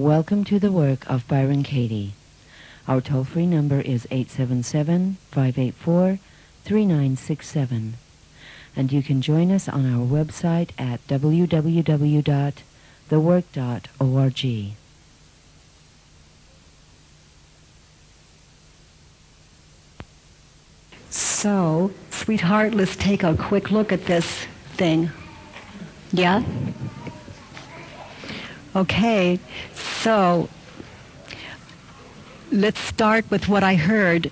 Welcome to the work of Byron Katie. Our toll-free number is 877-584-3967. And you can join us on our website at www.thework.org. So, sweetheart, let's take a quick look at this thing. Yeah? Okay, so let's start with what I heard.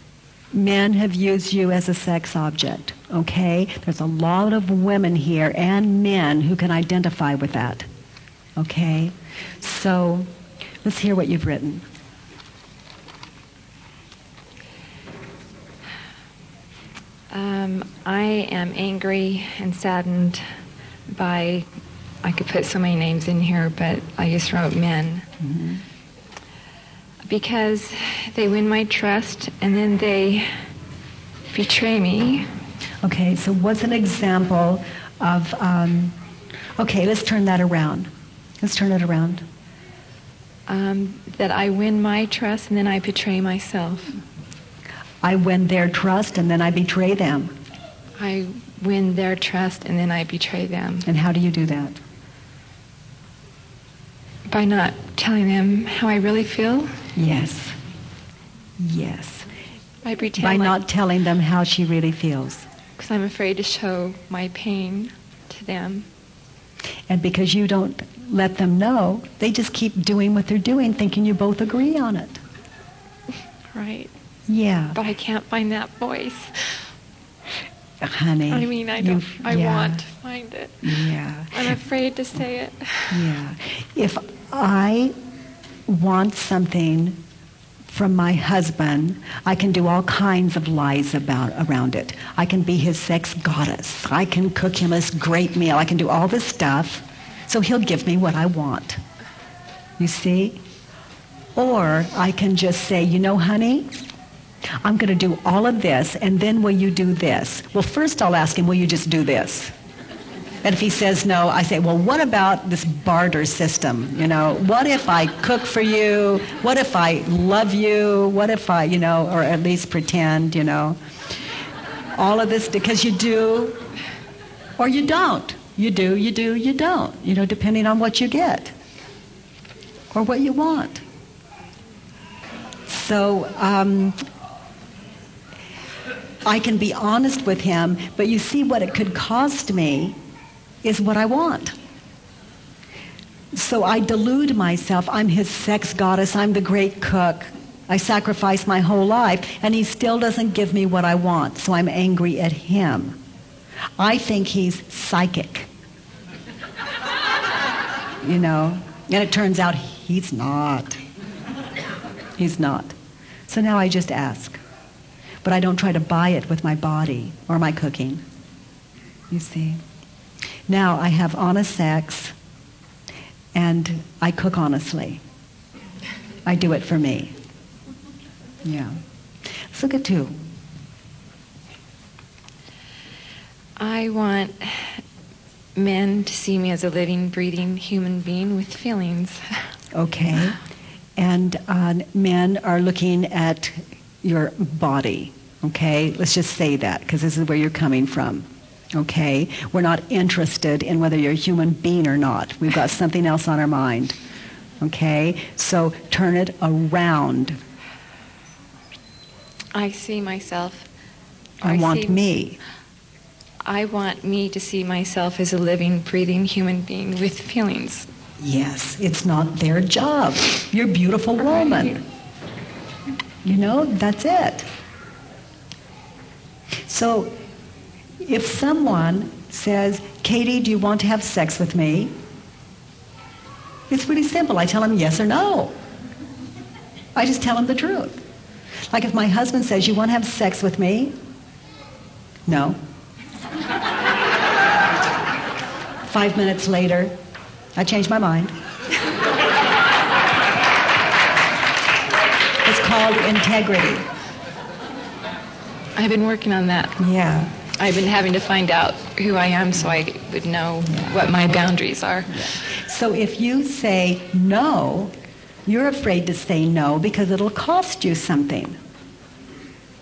Men have used you as a sex object, okay? There's a lot of women here and men who can identify with that, okay? So let's hear what you've written. Um, I am angry and saddened by, I could put so many names in here, but I just wrote men. Mm-hmm. Because they win my trust and then they betray me. Okay, so what's an example of, um, okay, let's turn that around. Let's turn it around. Um, that I win my trust and then I betray myself. I win their trust and then I betray them. I win their trust and then I betray them. And how do you do that? By not telling them how I really feel. Yes. Yes. I pretend By like- not telling them how she really feels. because I'm afraid to show my pain to them. And because you don't let them know, they just keep doing what they're doing, thinking you both agree on it. Right. Yeah. But I can't find that voice. Honey. I mean, I don't. I yeah, want to find it. Yeah. I'm afraid to say it. Yeah. If I want something from my husband, I can do all kinds of lies about around it. I can be his sex goddess. I can cook him a great meal. I can do all this stuff. So he'll give me what I want. You see? Or I can just say, you know, honey, I'm going to do all of this, and then will you do this? Well, first I'll ask him, will you just do this? And if he says no, I say, well, what about this barter system? You know, what if I cook for you? What if I love you? What if I, you know, or at least pretend, you know? All of this because you do or you don't. You do, you do, you don't. You know, depending on what you get or what you want. So, um, I can be honest with him, but you see what it could cost me is what I want. So I delude myself. I'm his sex goddess. I'm the great cook. I sacrifice my whole life, and he still doesn't give me what I want. So I'm angry at him. I think he's psychic. you know? And it turns out he's not. He's not. So now I just ask. But I don't try to buy it with my body or my cooking. You see? Now I have honest sex and I cook honestly. I do it for me. Yeah. Let's look at two. I want men to see me as a living, breathing human being with feelings. Okay. And uh, men are looking at your body. Okay. Let's just say that because this is where you're coming from. Okay. We're not interested in whether you're a human being or not. We've got something else on our mind. Okay. So turn it around. I see myself. I, want see- me. I want me to see myself as a living, breathing human being with feelings. Yes, it's not their job. You're a beautiful woman. You know, that's it. So if someone says, Katie, do you want to have sex with me? It's pretty simple. I tell him yes or no. I just tell him the truth. Like if my husband says, you want to have sex with me? No. Five minutes later, I change my mind. it's called integrity. I've been working on that. Yeah. I've been having to find out who I am so I would know what my boundaries are. So if you say no, You're afraid to say no because it'll cost you something.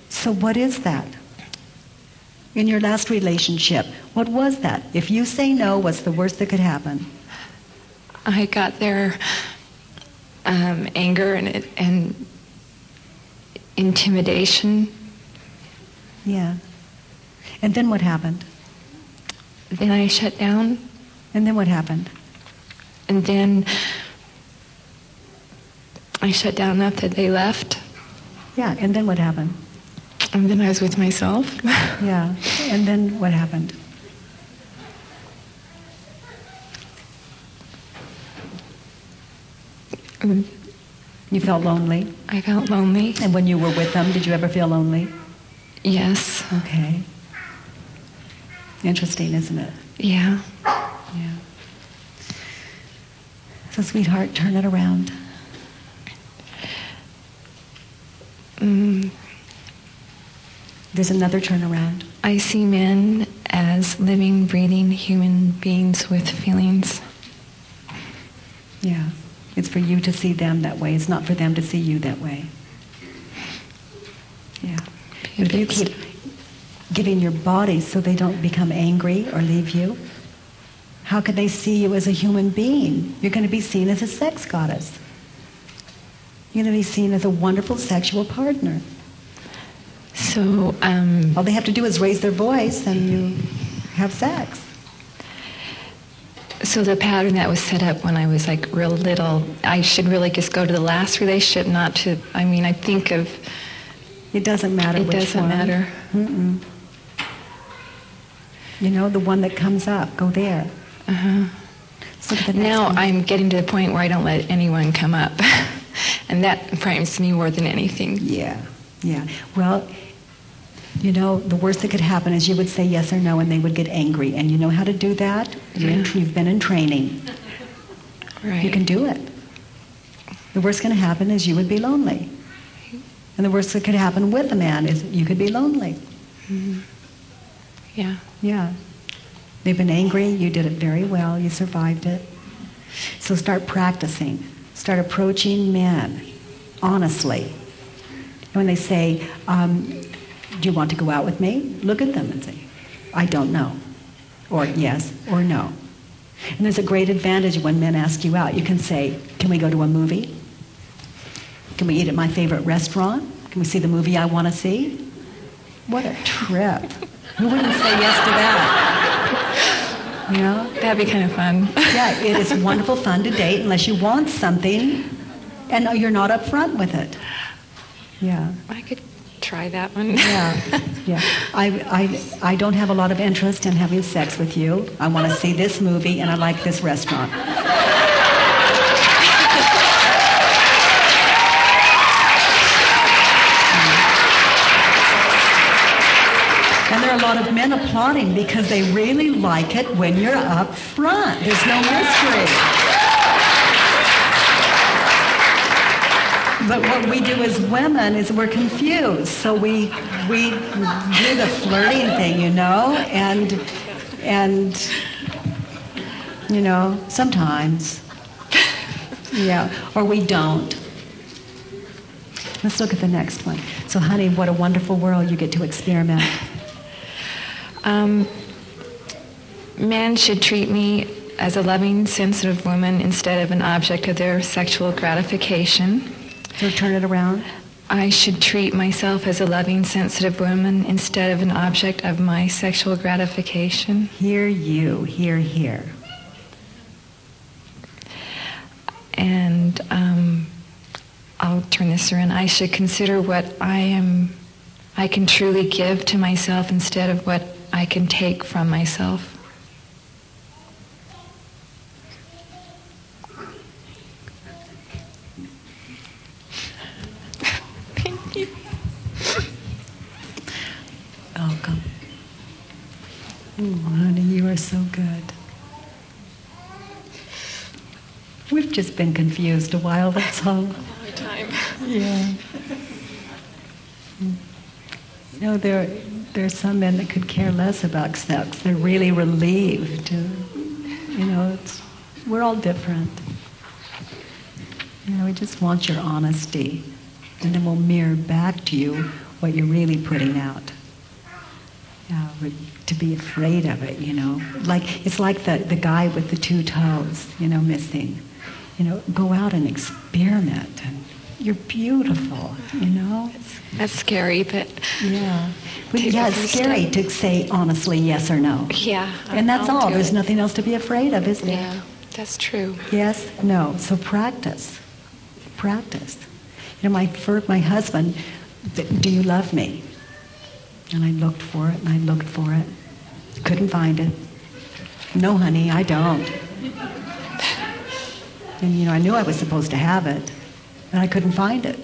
So, what is that? In your last relationship, what was that? If you say no, what's the worst that could happen? I got their um, anger and, and intimidation. Yeah. And then what happened? Then I shut down. And then what happened? And then I shut down after they left. Yeah, and then what happened? And then I was with myself. yeah, and then what happened? You felt lonely? I felt lonely. And when you were with them, did you ever feel lonely? Yes. Okay. Interesting, isn't it? Yeah. Yeah. So, sweetheart, turn it around. Mm, There's another turnaround. I see men as living, breathing human beings with feelings. Yeah. It's for you to see them that way. It's not for them to see you that way. Yeah. If you keep giving your body so they don't become angry or leave you, how could they see you as a human being? You're going to be seen as a sex goddess. You're going to be seen as a wonderful sexual partner. So, um, All they have to do is raise their voice and you have sex. so the pattern that was set up when I was like real little, I should really just go to the last relationship, not to. I mean, I think of It doesn't matter it doesn't one. matter. Mm-mm. You know, the one that comes up, go there. Uh-huh. Let's look at the Now one. I'm getting to the point where I don't let anyone come up, and that frightens me more than anything. Yeah, yeah. Well, you know, the worst that could happen is you would say yes or no and they would get angry. And you know how to do that? You're in- Yeah. You've been in training. Right. You can do it. The worst going to happen is you would be lonely. And the worst that could happen with a man is you could be lonely. Yeah. Yeah. They've been angry. You did it very well. You survived it. So start practicing. Start approaching men honestly. And when they say, um, Do you want to go out with me? Look at them and say, I don't know. Or yes or no. And there's a great advantage when men ask you out. You can say, Can we go to a movie? Can we eat at my favorite restaurant? Can we see the movie I want to see? What a trip. Who wouldn't say yes to that? You know? That'd be kind of fun. Yeah, it is wonderful fun to date unless you want something and you're not upfront with it. Yeah. I could try that one. Yeah, yeah. I, I, I don't have a lot of interest in having sex with you. I want to see this movie and I like this restaurant. Lot of men applauding because they really like it when you're up front. There's no mystery. But what we do as women is we're confused. So we we do the flirting thing, you know, and and you know, sometimes. Yeah, or we don't. Let's look at the next one. So honey, what a wonderful world you get to experiment. Um, men should treat me as a loving, sensitive woman instead of an object of their sexual gratification. So turn it around. I should treat myself as a loving, sensitive woman instead of an object of my sexual gratification. Hear you, hear, hear. And um, I'll turn this around. I should consider what I am, I can truly give to myself instead of what I can take from myself. Thank you. Welcome. Oh, honey, you are so good. We've just been confused a while, that's all. A time. Yeah. You know, there, there are some men that could care less about sex. They're really relieved. Uh, you know, we're all different. You know, we just want your honesty. And then we'll mirror back to you what you're really putting out. Yeah, to be afraid of it, you know. Like it's like the, the guy with the two toes, you know, missing. You know, go out and experiment and you're beautiful, you know. That's scary, but yeah, but yeah, it's scary step. to say honestly yes or no. Yeah, and that's I'll all. There's it. nothing else to be afraid of, is there? Yeah, that's true. Yes, no. So practice, practice. You know, my first, my husband, do you love me? And I looked for it and I looked for it, couldn't find it. No, honey, I don't. And you know, I knew I was supposed to have it, and I couldn't find it.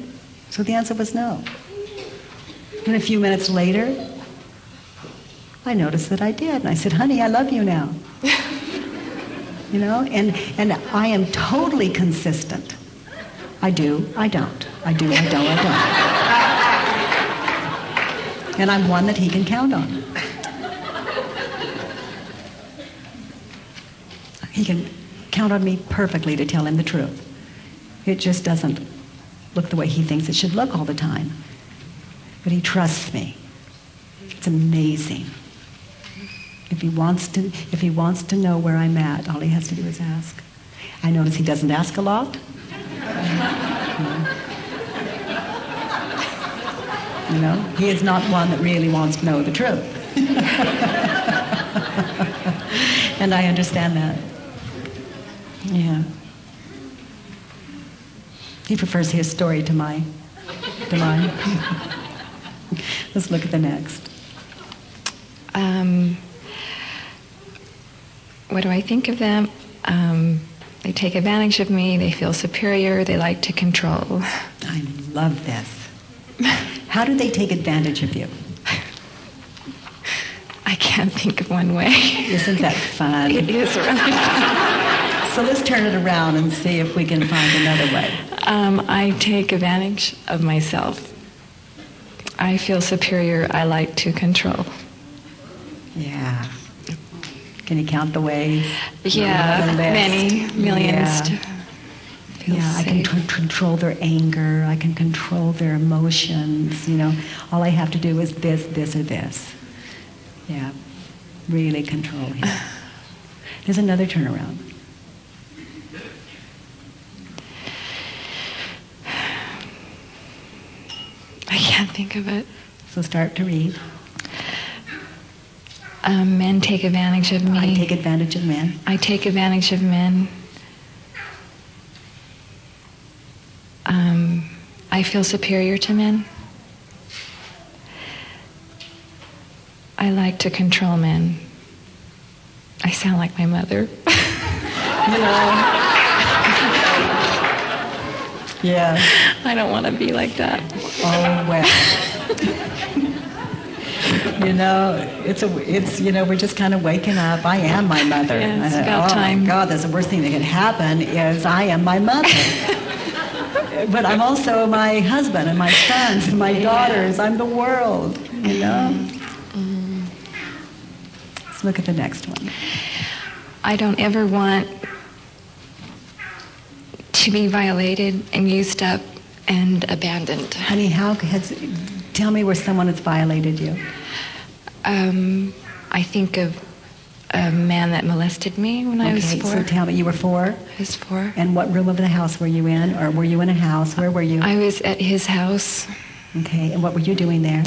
So the answer was no. And a few minutes later, I noticed that I did. And I said, honey, I love you now. you know, and, and I am totally consistent. I do, I don't. I do, I don't, I don't. and I'm one that he can count on. He can count on me perfectly to tell him the truth. It just doesn't look the way he thinks it should look all the time. But he trusts me. It's amazing. If he wants to, if he wants to know where I'm at, all he has to do is ask. I notice he doesn't ask a lot. you know, he is not one that really wants to know the truth. and I understand that. Yeah. He prefers his story to my to mine. Let's look at the next. Um, what do I think of them? Um, they take advantage of me. They feel superior. They like to control. I love this. How do they take advantage of you? I can't think of one way. Isn't that fun? It is really fun. So let's turn it around and see if we can find another way. Um, I take advantage of myself. I feel superior. I like to control. Yeah. Can you count the ways? Yeah, many millions. Yeah, yeah I can t- control their anger. I can control their emotions. You know, all I have to do is this, this, or this. Yeah, really control him. There's another turnaround. I can't think of it. So start to read. Um, men take advantage of me. I take advantage of men. I take advantage of men. Um, I feel superior to men. I like to control men. I sound like my mother. you know. Yeah. I don't want to be like that. Oh well. you know, it's a, it's you know, we're just kind of waking up. I am my mother. Yeah, it's about oh time. my God, that's the worst thing that can happen is I am my mother. but I'm also my husband and my sons and my yeah. daughters. I'm the world. You know. Mm-hmm. Let's look at the next one. I don't ever want to be violated and used up and abandoned. Honey, how has, tell me where someone has violated you. Um, I think of a man that molested me when okay, I was four. so tell me, you were four? I was four. And what room of the house were you in? Or were you in a house? Where were you? I was at his house. Okay, and what were you doing there?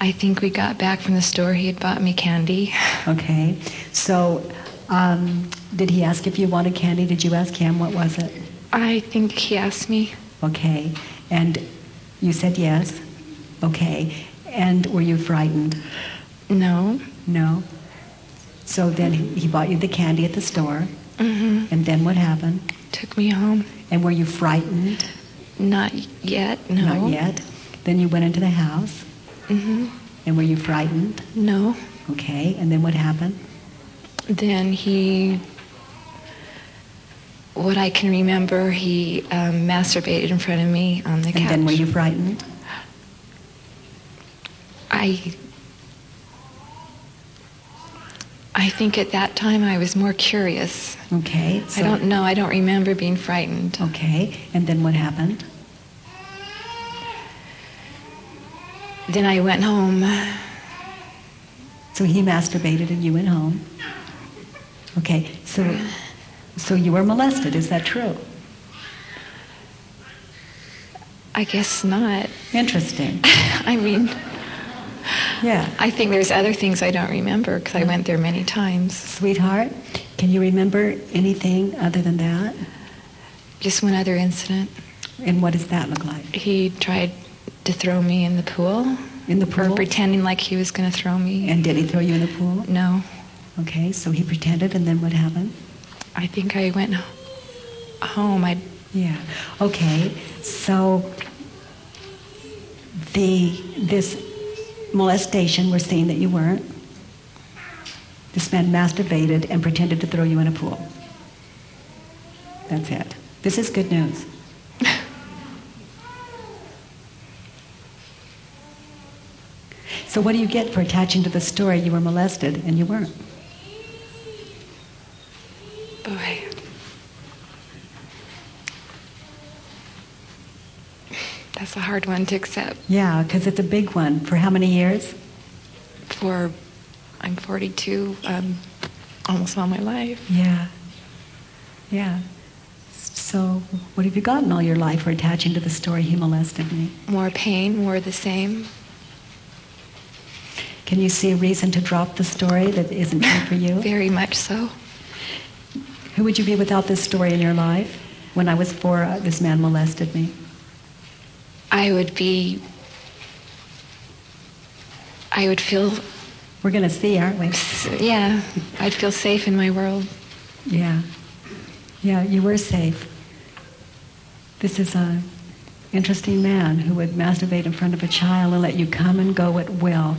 I think we got back from the store. He had bought me candy. Okay, so um, did he ask if you wanted candy? Did you ask him? What was it? I think he asked me. Okay. And you said yes? Okay. And were you frightened? No. No? So then he bought you the candy at the store. Mm-hmm. And then what happened? Took me home. And were you frightened? Not yet, no. Not yet. Then you went into the house. Mm-hmm. And were you frightened? No. Okay. And then what happened? Then he what I can remember, he um, masturbated in front of me on the and couch. And then were you frightened? I. I think at that time I was more curious. Okay. I don't know. I don't remember being frightened. Okay. And then what happened? Then I went home. So he masturbated and you went home. Okay. So, so you were molested. Is that true? I guess not. Interesting. I mean, Yeah. I think there's other things I don't remember because I went there many times. Sweetheart, can you remember anything other than that? Just one other incident. And what does that look like? He tried to throw me in the pool. In the pool? Or pretending like he was going to throw me. And did he throw you in the pool? no, Okay, so he pretended, and then what happened? I think I went home. I Yeah. Okay, so the this molestation, we're seeing that you weren't. This man masturbated and pretended to throw you in a pool. That's it. This is good news. So what do you get for attaching to the story you were molested and you weren't? Boy. That's a hard one to accept. Yeah, because it's a big one. For how many years? For I'm 42, um, almost all my life. Yeah. Yeah. So, what have you gotten all your life for attaching to the story he molested me? More pain, more the same. Can you see a reason to drop the story that isn't true for you? Very much so. Who would you be without this story in your life? When I was four, uh, this man molested me. I would be. I would feel. We're going to see, aren't we? Yeah, I'd feel safe in my world. Yeah. Yeah, you were safe. This is a interesting man who would masturbate in front of a child and let you come and go at will.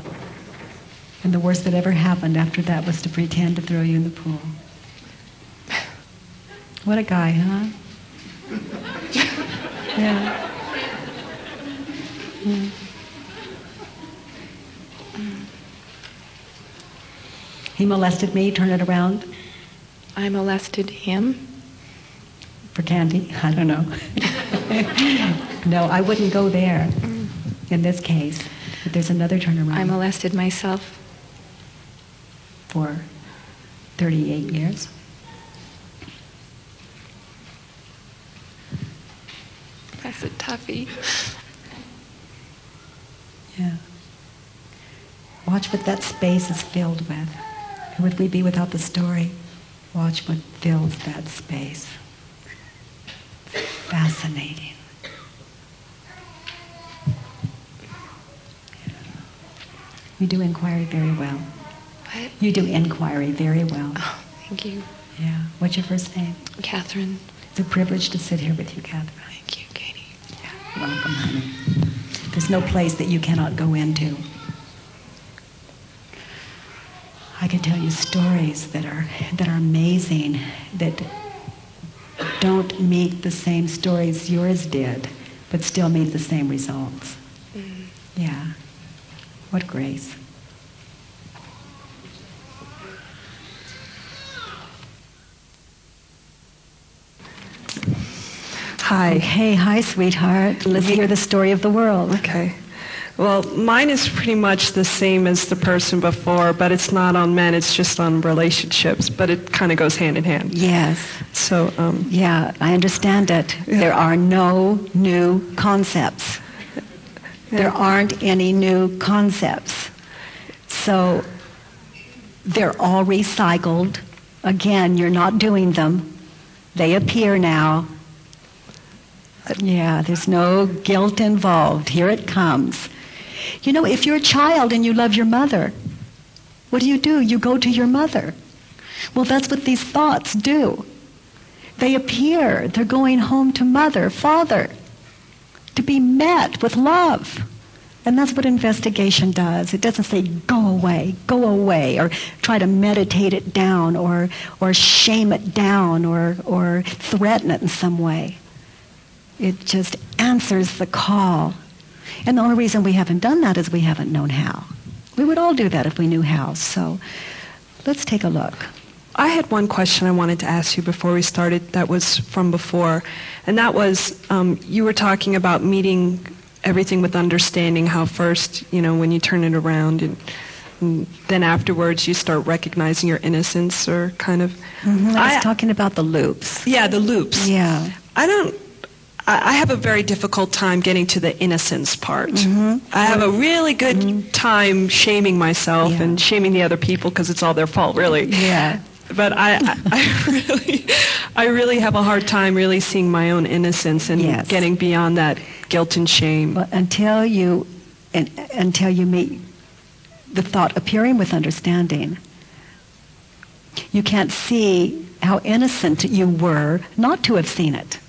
And the worst that ever happened after that was to pretend to throw you in the pool. What a guy, huh? Yeah. Mm. He molested me, turn it around I molested him. for candy. I don't know. no, I wouldn't go there in this case. But there's another turnaround I molested myself. for 38 years. That's a toughie. Yeah. Watch what that space is filled with. Who would we be without the story? Watch what fills that space. Fascinating. You do inquiry very well. What? You do inquiry very well. Oh, thank you, Yeah. What's your first name? Catherine. It's a privilege to sit here with you, Catherine. Thank you, Katie. Welcome, honey. There's no place that you cannot go into. I could tell you stories that are that are amazing that don't meet the same stories yours did, but still meet the same results. Mm. Yeah. What grace. Hi. Hey, hi, sweetheart. Let's hear the story of the world. Okay. Well, mine is pretty much the same as the person before, but it's not on men, it's just on relationships, but it kind of goes hand in hand. Yes. So, um, Yeah, I understand it. Yeah. There are no new concepts. There aren't any new concepts. So they're all recycled. Again, you're not doing them. They appear now. Yeah, there's no guilt involved. Here it comes. You know, if you're a child and you love your mother, what do you do? You go to your mother. Well, that's what these thoughts do. They appear. They're going home to mother, father, to be met with love. And that's what investigation does. It doesn't say, go away, go away, or try to meditate it down, or, or shame it down, or, or threaten it in some way. It just answers the call. And the only reason we haven't done that is we haven't known how. We would all do that if we knew how. So Let's take a look. I had one question I wanted to ask you before we started that was from before, and that was um, you were talking about meeting everything with understanding, how first, you know, when you turn it around and, and then afterwards you start recognizing your innocence or kind of. Mm-hmm. I was I- talking about the loops. Yeah, the loops. Yeah. I don't. I I have a very difficult time getting to the innocence part. Mhm. I have a really good time shaming myself Yeah. and shaming the other people because it's all their fault, really. Yeah. But I, I, I really, I really have a hard time really seeing my own innocence and Yes. getting beyond that guilt and shame. Well, until you, and, until you meet the thought appearing with understanding, you can't see how innocent you were not to have seen it,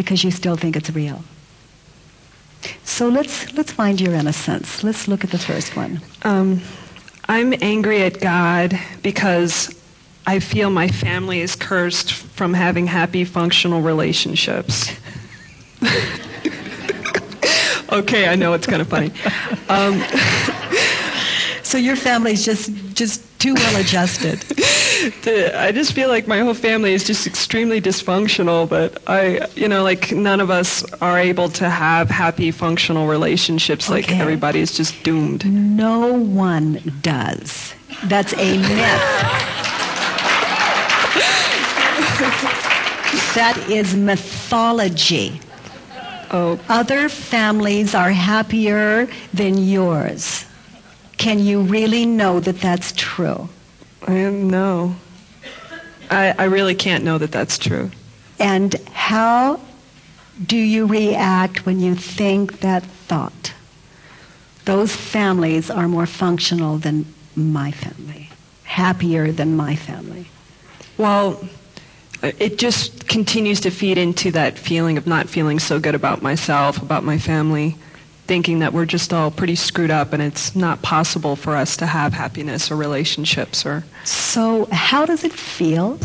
because you still think it's real. So let's let's find your innocence. Let's look at the first one. Um, I'm angry at God because I feel my family is cursed from having happy, functional relationships. okay, I know it's kind of funny. Um, So your family's just just too well adjusted. the- I just feel like my whole family is just extremely dysfunctional, but I, you know, like none of us are able to have happy, functional relationships. Like everybody is just doomed. No one does. That's a myth. that is mythology. Oh, Other families are happier than yours. Can you really know that that's true? I know. I, I really can't know that that's true. And how do you react when you think that thought? Those families are more functional than my family, happier than my family. Well, it just continues to feed into that feeling of not feeling so good about myself, about my family, thinking that we're just all pretty screwed up and it's not possible for us to have happiness or relationships or So, how does it feel?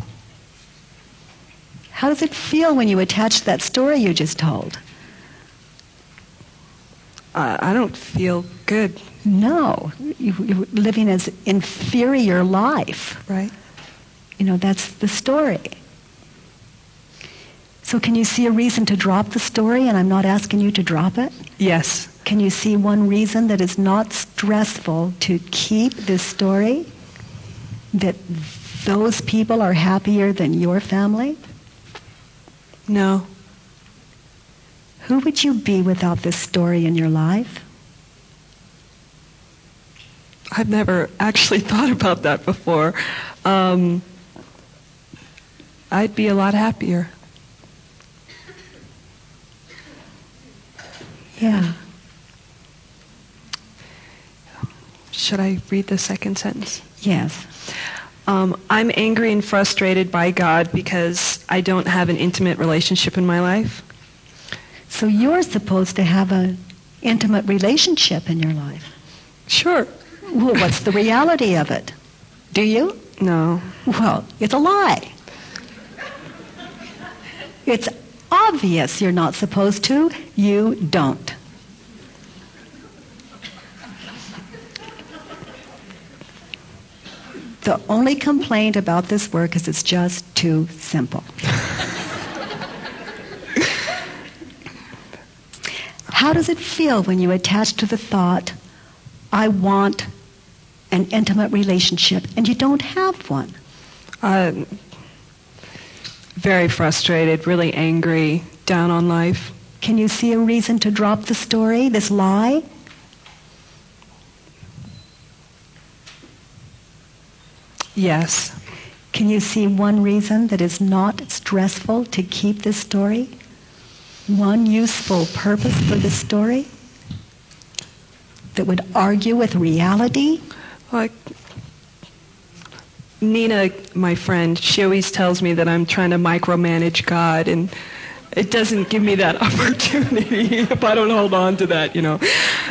How does it feel when you attach that story you just told? I, I don't feel good, No, you, you're living as inferior life. right? You know, that's the story. So, can you see a reason to drop the story? And I'm not asking you to drop it. Yes. Can you see one reason that is not stressful to keep this story? That those people are happier than your family? No. Who would you be without this story in your life? I've never actually thought about that before. Um, I'd be a lot happier. Yeah. Should I read the second sentence? Yes. Um, I'm angry and frustrated by God because I don't have an intimate relationship in my life. So you're supposed to have an intimate relationship in your life. Sure. Well, what's the reality of it? Do you? No. Well, it's a lie. It's obvious you're not supposed to. You don't. The only complaint about this work is it's just too simple. How does it feel when you attach to the thought, I want an intimate relationship, and you don't have one? Uh, very frustrated, really angry, down on life. Can you see a reason to drop the story, this lie? Yes. Can you see one reason that is not stressful to keep this story? One useful purpose for this story that would argue with reality? Like Nina, my friend, she always tells me that I'm trying to micromanage God, and it doesn't give me that opportunity if I don't hold on to that, you know.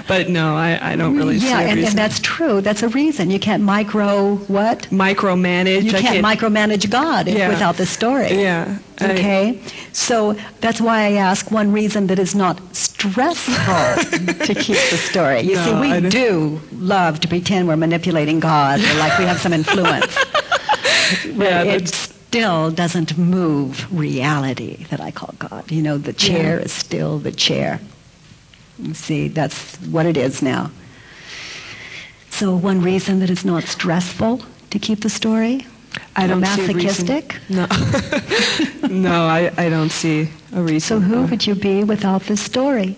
But no, I, I don't really yeah, and, and that's true. That's a reason. You can't micro what? micromanage. You can't can't micromanage God Yeah. without the story. Yeah, Okay? So that's why I ask one reason that is not stressful to keep the story. You see, we don't- love to pretend we're manipulating God or like we have some influence. Yeah, it that's- still doesn't move reality that I call God. You know, the chair Yeah. is still the chair. You see, that's what it is now. So one reason that it's not stressful to keep the story? I don't Or see a reason- masochistic? No, no, I, I don't see a reason. So who would you be without this story?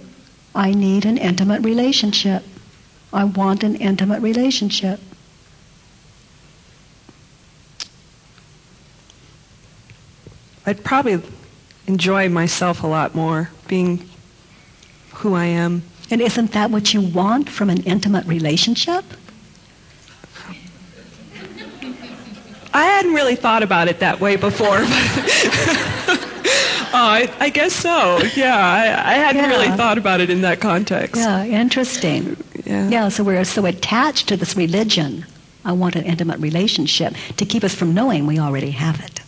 I need an intimate relationship. I want an intimate relationship. I'd probably enjoy myself a lot more being who I am. And isn't that what you want from an intimate relationship? I hadn't really thought about it that way before. Oh, I, I guess so. Yeah, I, I hadn't Yeah. really thought about it in that context. Yeah, interesting. Yeah. Yeah, so we're so attached to this religion. I want an intimate relationship to keep us from knowing we already have it.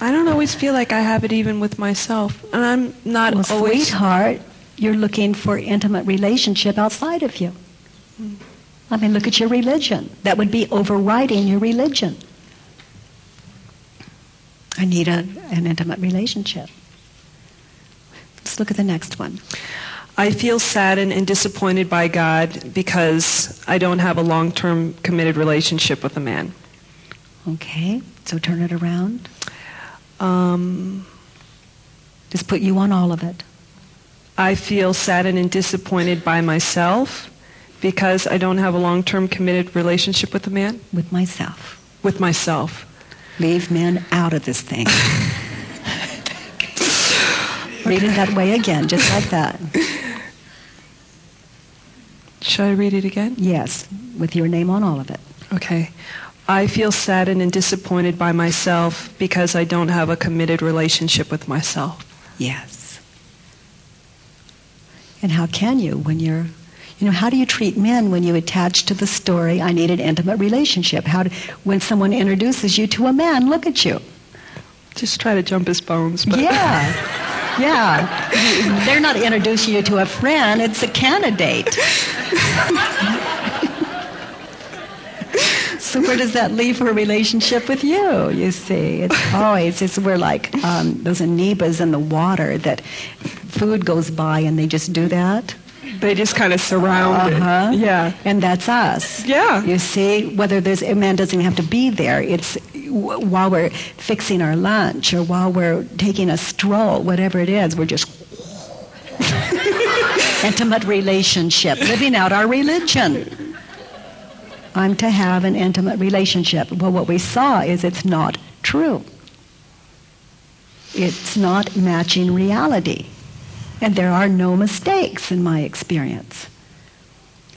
I don't always feel like I have it even with myself, and I'm not Well, always. sweetheart, you're looking for intimate relationship outside of you. Hmm. I mean, look at your religion. That would be overriding your religion. I need a, an intimate relationship. Let's look at the next one. I feel saddened and disappointed by God because I don't have a long-term committed relationship with a man. Okay, so turn it around. Um, Just put you on all of it. I feel saddened and disappointed by myself because I don't have a long-term committed relationship with a man. With myself. With myself. Leave men out of this thing. Read it that way again, just like that. Should I read it again? Yes, with your name on all of it. Okay. I feel saddened and disappointed by myself because I don't have a committed relationship with myself. Yes. And how can you when you're, you know, how do you treat men when you attach to the story, I need an intimate relationship? How do, when someone introduces you to a man, look at you. Just try to jump his bones. But Yeah. Yeah. They're not introducing you to a friend, it's a candidate. so where does that leave her relationship with you, you see? It's always, it's, we're like um, those amoebas in the water that food goes by and they just do that. they just kind of surround Uh-huh. it. Yeah. And that's us. Yeah. You see, whether there's a man doesn't have to be there. It's while we're fixing our lunch or while we're taking a stroll, whatever it is, we're just intimate relationship, living out our religion. I'm to have an intimate relationship. Well, what we saw is it's not true. It's not matching reality. And there are no mistakes in my experience.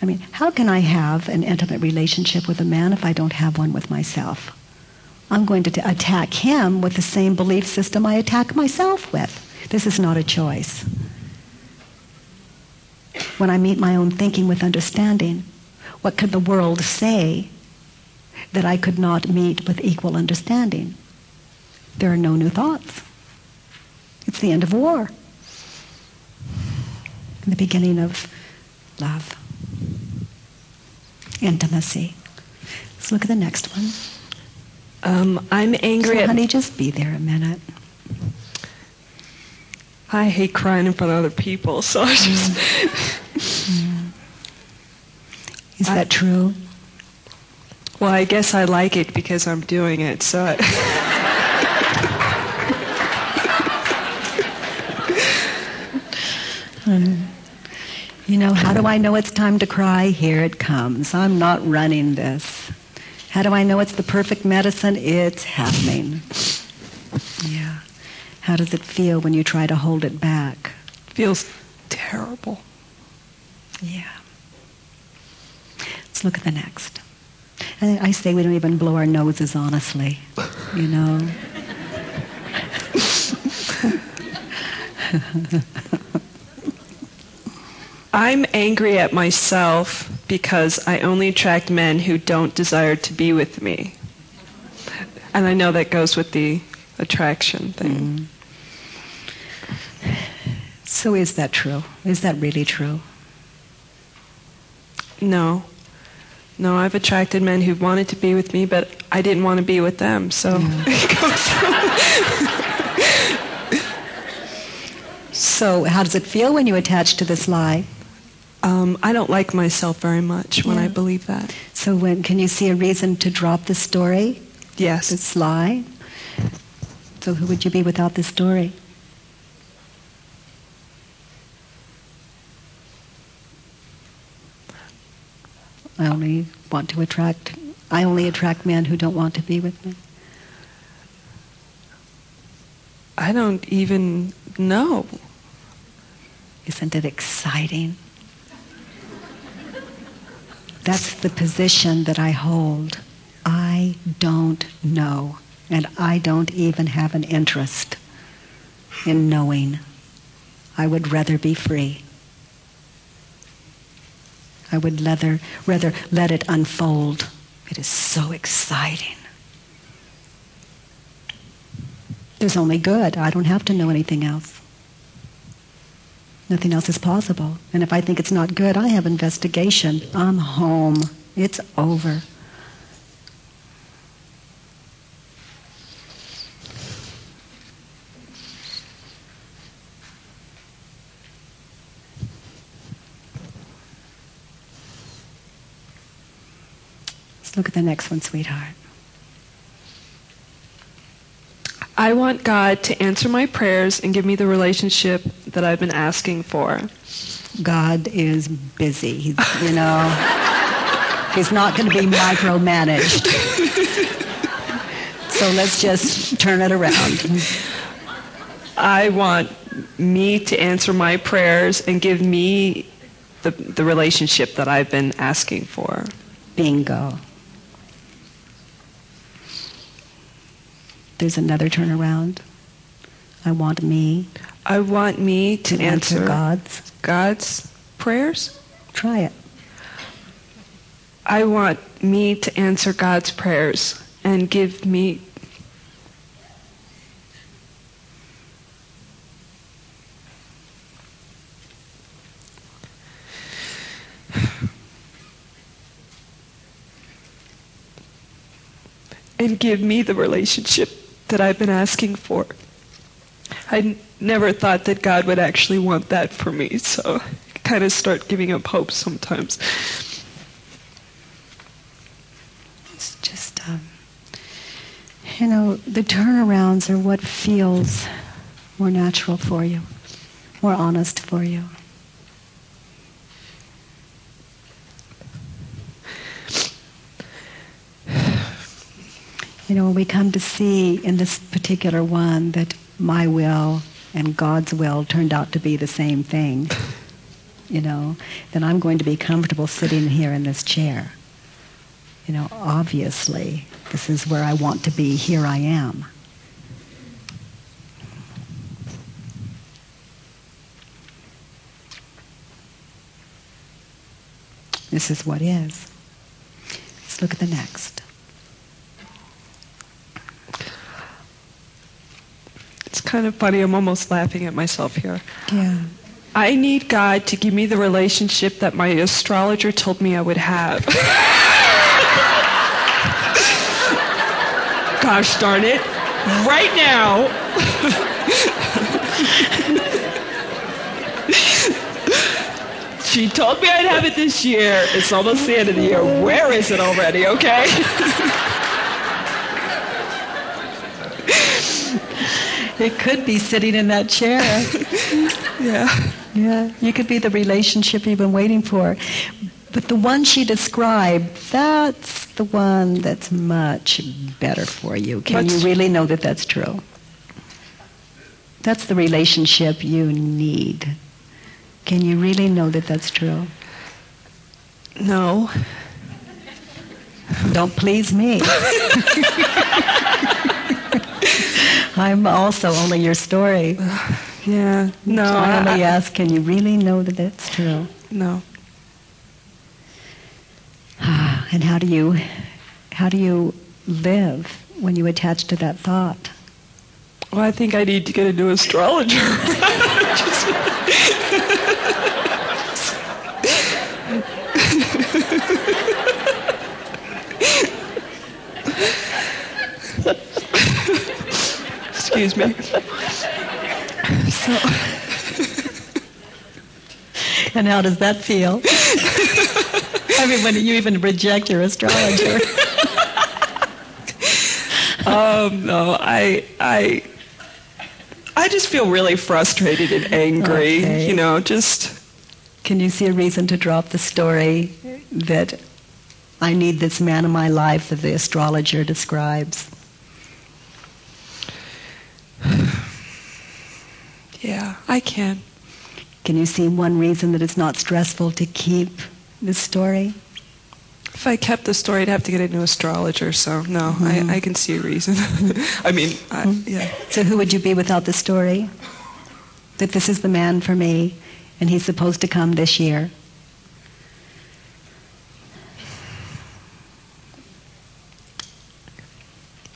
I mean, how can I have an intimate relationship with a man if I don't have one with myself? I'm going to t- attack him with the same belief system I attack myself with. This is not a choice. When I meet my own thinking with understanding, what could the world say that I could not meet with equal understanding? There are no new thoughts. It's the end of war. And the beginning of love intimacy. Let's look at the next one. Um, I'm angry So, at. honey, just be there a minute. I hate crying in front of other people, so I just. Is I- that true? Well, I guess I like it because I'm doing it. So. I, um, You know, how do I know it's time to cry? Here it comes. I'm not running this. How do I know it's the perfect medicine? It's happening. Yeah. How does it feel when you try to hold it back? feels terrible. Yeah. Let's look at the next. And I say we don't even blow our noses, honestly. You know? I'm angry at myself because I only attract men who don't desire to be with me. And I know that goes with the attraction thing. Mm. So is that true? Is that really true? No. No, I've attracted men who've wanted to be with me, but I didn't want to be with them. So goes So how does it feel when you attach to this lie? um, I don't like myself very much when I believe that. So when can you see a reason to drop the story, Yes. this lie? So who would you be without this story? I only want to attract I only attract men who don't want to be with me. I don't even know. Isn't it exciting? That's the position that I hold. I don't know, and I don't even have an interest in knowing. I would rather be free. I would rather, rather let it unfold. It is so exciting. There's only good. I don't have to know anything else. Nothing else is possible. And if I think it's not good, I have investigation. I'm home. It's over. Look at the next one, sweetheart. I want God to answer my prayers and give me the relationship that I've been asking for. God is busy. He's, you know, he's not going to be micromanaged. So let's just turn it around. I want me to answer my prayers and give me the, the relationship that I've been asking for. Bingo. There's another turnaround. I want me I want me to, to answer answer God's. God's prayers. Try it. I want me to answer God's prayers and give me and give me the relationship that I've been asking for. I n- never thought that God would actually want that for me, so I kind of start giving up hope sometimes. It's just, um, you know, the turnarounds are what feels more natural for you, more honest for you. You know, when we come to see in this particular one that my will and God's will turned out to be the same thing, you know, then I'm going to be comfortable sitting here in this chair. You know, obviously, this is where I want to be. Here I am. This is what is. Let's look at the next. It's kind of funny. I'm almost laughing at myself here. Yeah. I need God to give me the relationship that my astrologer told me I would have. Gosh darn it. Right now. she told me I'd have it this year. It's almost the end of the year. Where is it already, okay? It could be sitting in that chair. yeah. Yeah, you could be the relationship you've been waiting for. But the one she described, that's the one that's much better for you. Can Much- you really know that that's true? That's the relationship you need. Can you really know that that's true? No. Don't please me. I'm also only your story. Yeah. No. I only I- ask, can you really know that that's true? no. And how do you how do you live when you attach to that thought? Well, I think I need to get a new astrologer. Excuse me. So, and how does that feel? I mean, when you even reject your astrologer. Um, no, I, I, I just feel really frustrated and angry. Okay. You know, just Can you see a reason to drop the story that I need this man in my life that the astrologer describes? yeah, I can. Can you see one reason that it's not stressful to keep this story? If I kept the story, I'd have to get a new astrologer. So no, Mm-hmm. I, I can see a reason. I mean, I, yeah. So who would you be without the story? That this is the man for me, and he's supposed to come this year.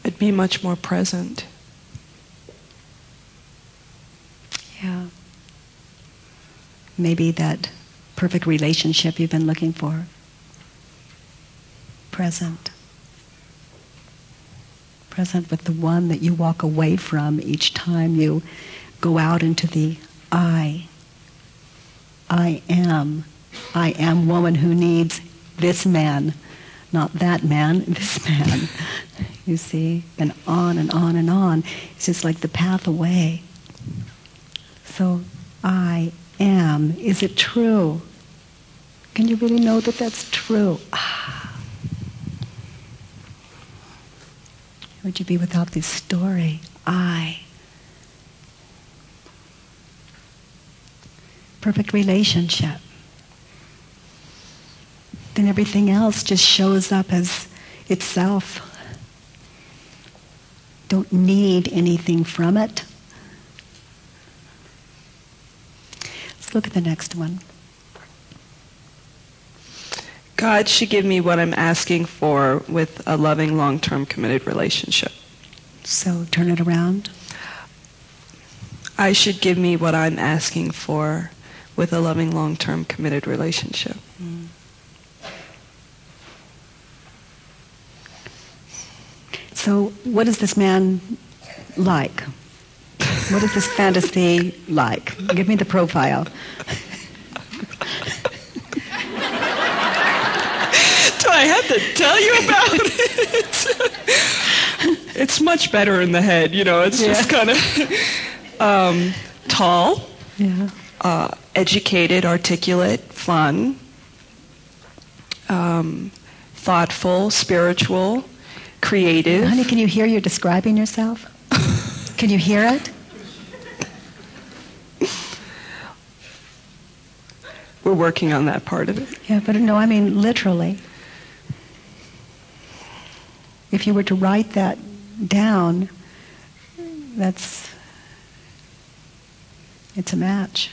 I'd be much more present. Yeah. Maybe that perfect relationship you've been looking for. Present. Present with the one that you walk away from each time you go out into the I. I am. I am woman who needs this man, not that man, this man. You see? And on and on and on. It's just like the path away. So I am. Is it true? Can you really know that that's true? Ah. Would you be without this story? I. Perfect relationship. Then everything else just shows up as itself. Don't need anything from it. Look at the next one. God should give me what I'm asking for with a loving, long-term, committed relationship. So turn it around. I should give me what I'm asking for with a loving, long-term, committed relationship. So, what is this man like? What is this fantasy like? Give me the profile. Do I have to tell you about it? it's much better in the head, you know. It's just kind of um, tall, Yeah. uh, educated, articulate, fun, um, thoughtful, spiritual, creative. Honey, can you hear you describing yourself? Can you hear it? We're working on that part of it. Yeah, but no, I mean literally. If you were to write that down, that's it's a match.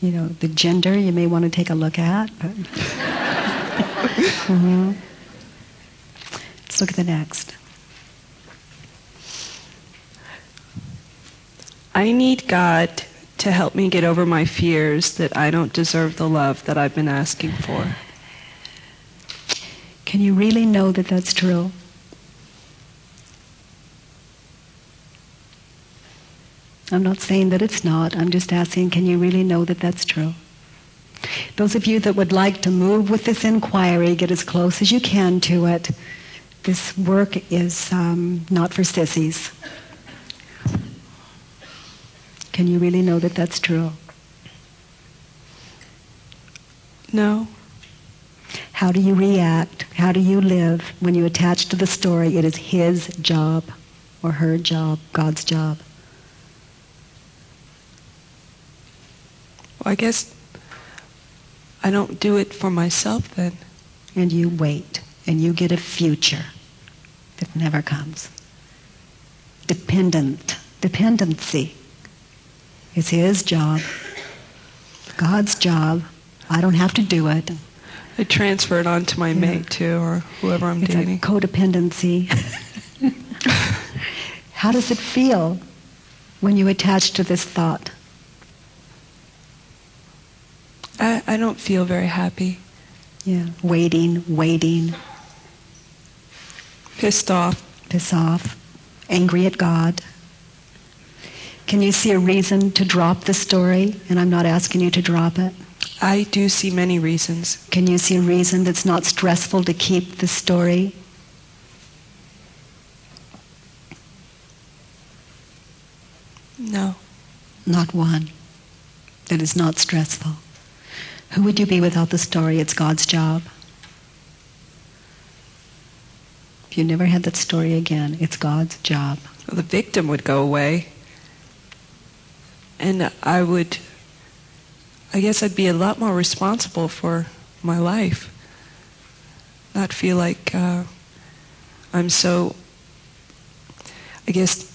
You know, the gender you may want to take a look at, but Mhm. let's look at the next. I need God to help me get over my fears that I don't deserve the love that I've been asking for. Can you really know that that's true? I'm not saying that it's not. I'm just asking, can you really know that that's true? Those of you that would like to move with this inquiry, get as close as you can to it. This work is um, not for sissies. Can you really know that that's true? No. How do you react? How do you live when you attach to the story it is his job or her job, God's job? Well, I guess I don't do it for myself then. And you wait and you get a future that never comes. Dependent, dependency is his job, God's job. I don't have to do it. I transfer it on to my mate too, or whoever I'm It's dating. codependency. How does it feel when you attach to this thought? I, I don't feel very happy. Yeah. Waiting, waiting, Pissed off. piss off, angry at God. Can you see a reason to drop the story? And I'm not asking you to drop it. I do see many reasons. Can you see a reason that's not stressful to keep the story? No. Not one. That is not stressful. Who would you be without the story? It's God's job. If you never had that story again, it's God's job. Well, the victim would go away. And I would, I guess I'd be a lot more responsible for my life. Not feel like uh, I'm so, I guess,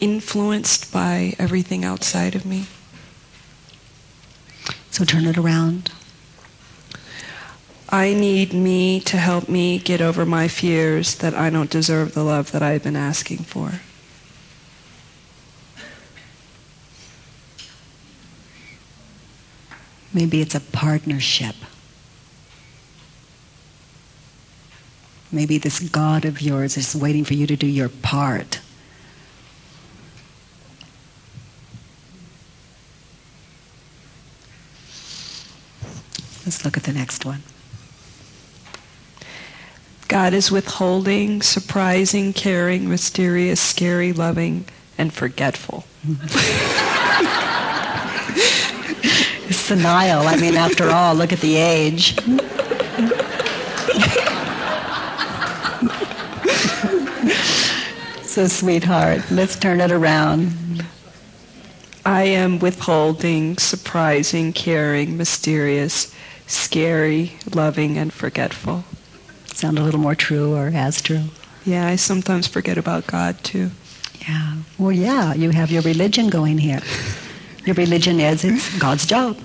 influenced by everything outside of me. So turn it around. I need me to help me get over my fears that I don't deserve the love that I've been asking for. Maybe it's a partnership. Maybe this God of yours is waiting for you to do your part. Let's look at the next one. God is withholding, surprising, caring, mysterious, scary, loving, and forgetful. Senile. I mean, after all, look at the age. so, sweetheart, let's turn it around. I am withholding, surprising, caring, mysterious, scary, loving, and forgetful. Sound a little more true or as true? Yeah, I sometimes forget about God too. Yeah. Well, yeah, you have your religion going here. Your religion is it's God's job.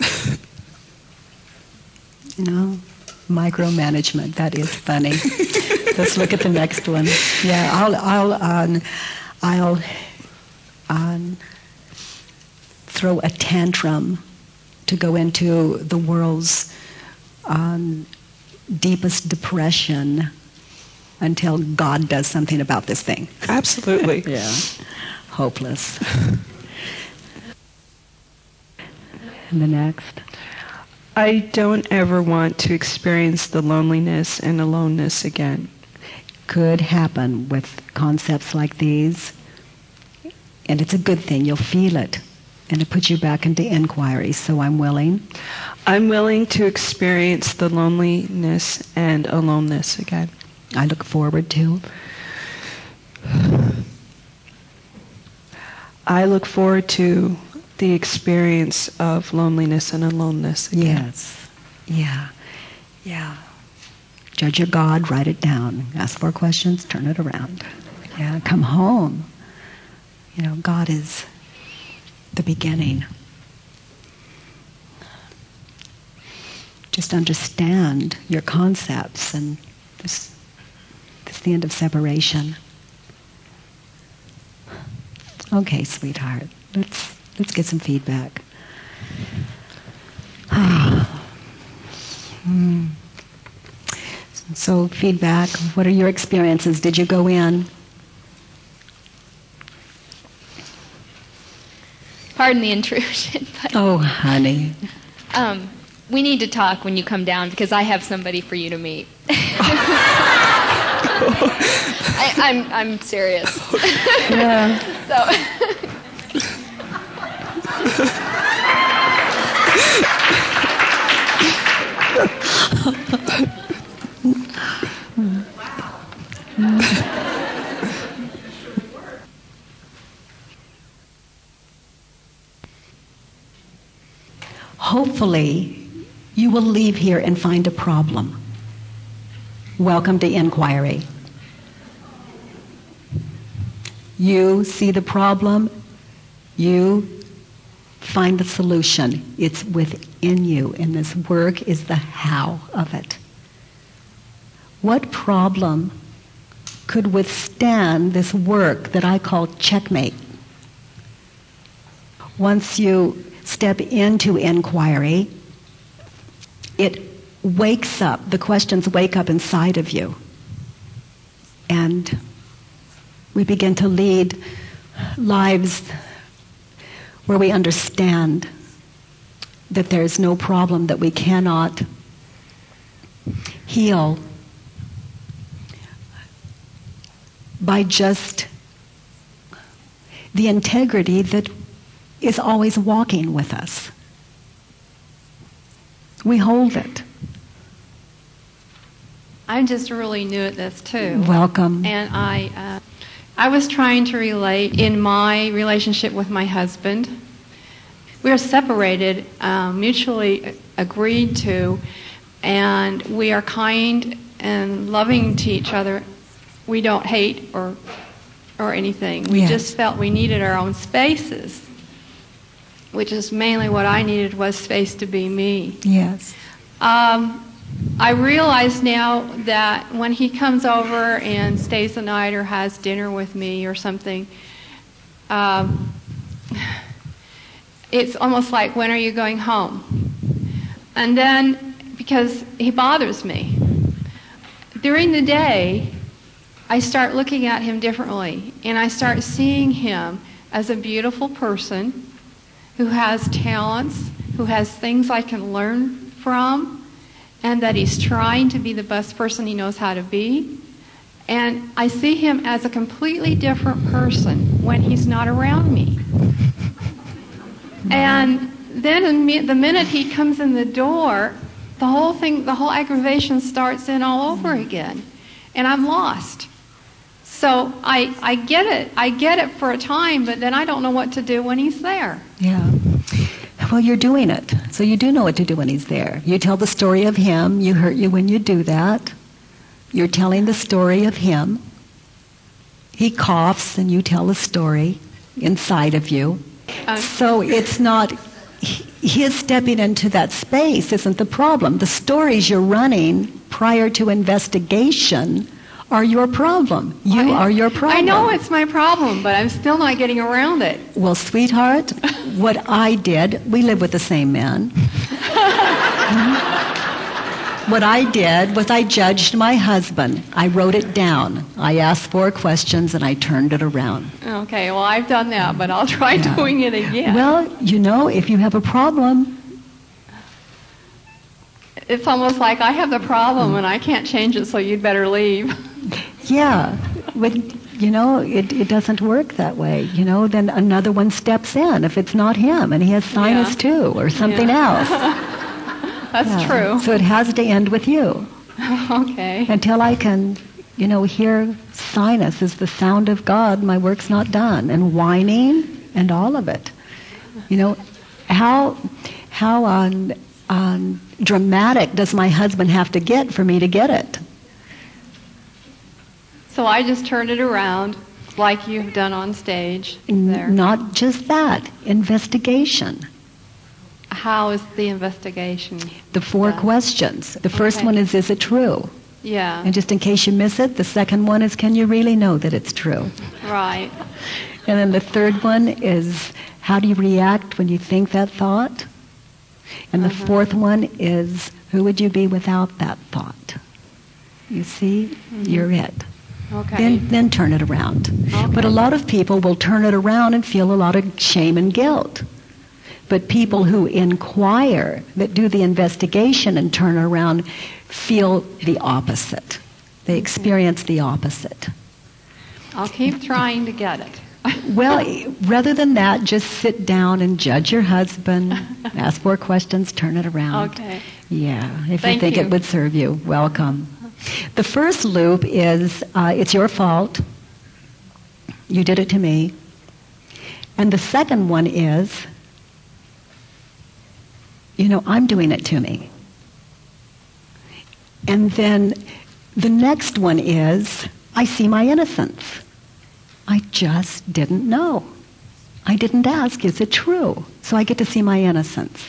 You know, micromanagement. That is funny. Let's look at the next one. Yeah, I'll, I'll, um, I'll um, throw a tantrum to go into the world's um, deepest depression until God does something about this thing. Absolutely. Yeah. Hopeless. And the next. I don't ever want to experience the loneliness and aloneness again. Could happen with concepts like these. And it's a good thing. You'll feel it. And it puts you back into inquiry. So I'm willing. I'm willing to experience the loneliness and aloneness again. I look forward to. I look forward to the experience of loneliness and aloneness again. Yes. Yeah. Yeah. Judge your God, write it down. Ask four questions, turn it around. Yeah, come home. You know, God is the beginning. Just understand your concepts and this, this is the end of separation. Okay, sweetheart. Let's let's get some feedback. Hmm. So feedback, what are your experiences? Did you go in? Pardon the intrusion, but Oh, honey. um, we need to talk when you come down because I have somebody for you to meet. I, I'm I'm serious. Yeah. So Hopefully, you will leave here and find a problem. Welcome to inquiry. You see the problem, you find the solution. It's within you, and this work is the how of it. What problem could withstand this work that I call checkmate. Once you step into inquiry, it wakes up, the questions wake up inside of you. And we begin to lead lives where we understand that there's no problem that we cannot heal by just the integrity that is always walking with us. We hold it. I'm just really new at this too. Welcome. And I, uh, I was trying to relate in my relationship with my husband. We are separated, um, mutually agreed to, and we are kind and loving to each other. We don't hate or or anything. We Yes. just felt we needed our own spaces, which is mainly what I needed was space to be me. Yes. Um, I realize now that when he comes over and stays the night or has dinner with me or something, um, it's almost like, when are you going home? And then, because he bothers me, during the day, I start looking at him differently, and I start seeing him as a beautiful person who has talents, who has things I can learn from, and that he's trying to be the best person he knows how to be. And I see him as a completely different person when he's not around me. And then the minute he comes in the door, the whole thing, the whole aggravation starts in all over again. And I'm lost. So I, I get it. I get it for a time, but then I don't know what to do when he's there. Yeah. Well, you're doing it. So you do know what to do when he's there. You tell the story of him. You hurt you when you do that. You're telling the story of him. He coughs and you tell a story inside of you. Um, So it's not his stepping into that space isn't the problem. The stories you're running prior to investigation are your problem. You I- are your problem. I know it's my problem, but I'm still not getting around it. Well, sweetheart, what I did, we live with the same man. what I did was I judged my husband. I wrote it down. I asked four questions and I turned it around. Okay, well, I've done that, but I'll try Yeah. doing it again. Well, you know, if you have a problem, it's almost like I have the problem and I can't change it, so you'd better leave. yeah, but, you know, it, it doesn't work that way. You know, then another one steps in if it's not him and he has sinus Yeah. too or something Yeah. else. That's Yeah. true. So it has to end with you. okay. until I can, you know, hear sinus is the sound of God, my work's not done, and whining and all of it. You know, how how um, um, dramatic does my husband have to get for me to get it? So I just turned it around like you've done on stage there. Not just that, investigation. How is the investigation? The four done? questions. The first Okay. one is, is it true? Yeah, And just in case you miss it, the second one is, can you really know that it's true? right. And then the third one is how do you react when you think that thought? And the Uh-huh. fourth one is who would you be without that thought? You see, you're it. Okay. Then, then turn it around. But a lot of people will turn it around and feel a lot of shame and guilt. But people who inquire, that do the investigation and turn around, feel the opposite. They experience the opposite. I'll keep trying to get it. Well, rather than that, just sit down and judge your husband, ask more questions, turn it around. Okay. Yeah, if Thank you think you. it would serve you, welcome. The first loop is uh, it's your fault. You did it to me. And the second one is, you know, I'm doing it to me. And then the next one is, I see my innocence. I just didn't know. I didn't ask, is it true? So I get to see my innocence.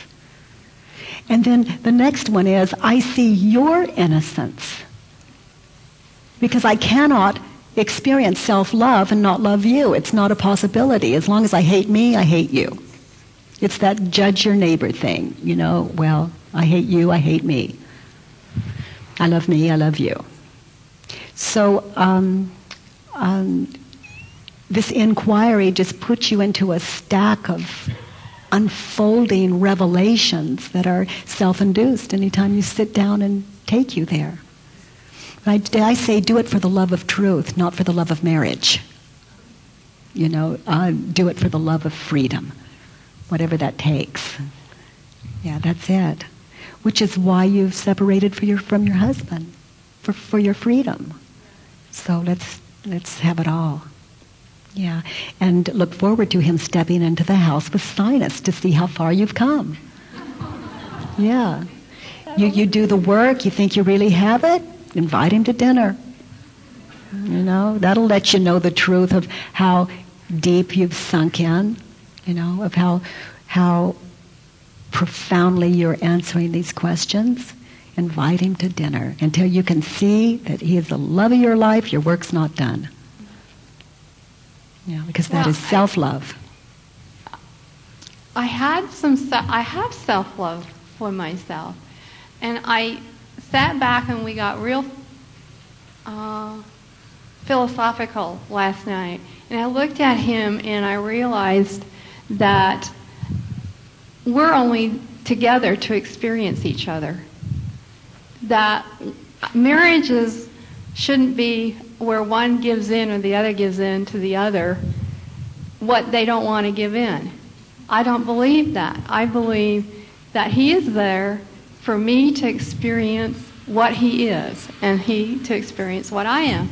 And then the next one is, I see your innocence. Because I cannot experience self-love and not love you. It's not a possibility. As long as I hate me, I hate you. It's that judge your neighbor thing, you know, well, I hate you, I hate me. I love me, I love you. So um, um, this inquiry just puts you into a stack of unfolding revelations that are self-induced anytime you sit down and take you there. I, I say do it for the love of truth, not for the love of marriage. You know, uh, do it for the love of freedom, whatever that takes. Yeah, that's it. Which is why you've separated your, from your husband, for, for your freedom. So let's, let's have it all. Yeah, and look forward to him stepping into the house with sinus to see how far you've come. Yeah. You, you do the work, you think you really have it, invite him to dinner. You know, that'll let you know the truth of how deep you've sunk in, you know, of how, how profoundly you're answering these questions. Invite him to dinner until you can see that he is the love of your life, your work's not done. Yeah, because that Well, is self-love. I had some. I have self-love for myself, and I sat back and we got real uh, philosophical last night. And I looked at him and I realized that we're only together to experience each other. That marriages shouldn't be where one gives in or the other gives in to the other what they don't want to give in. I don't believe that. I believe that He is there for me to experience what He is and He to experience what I am.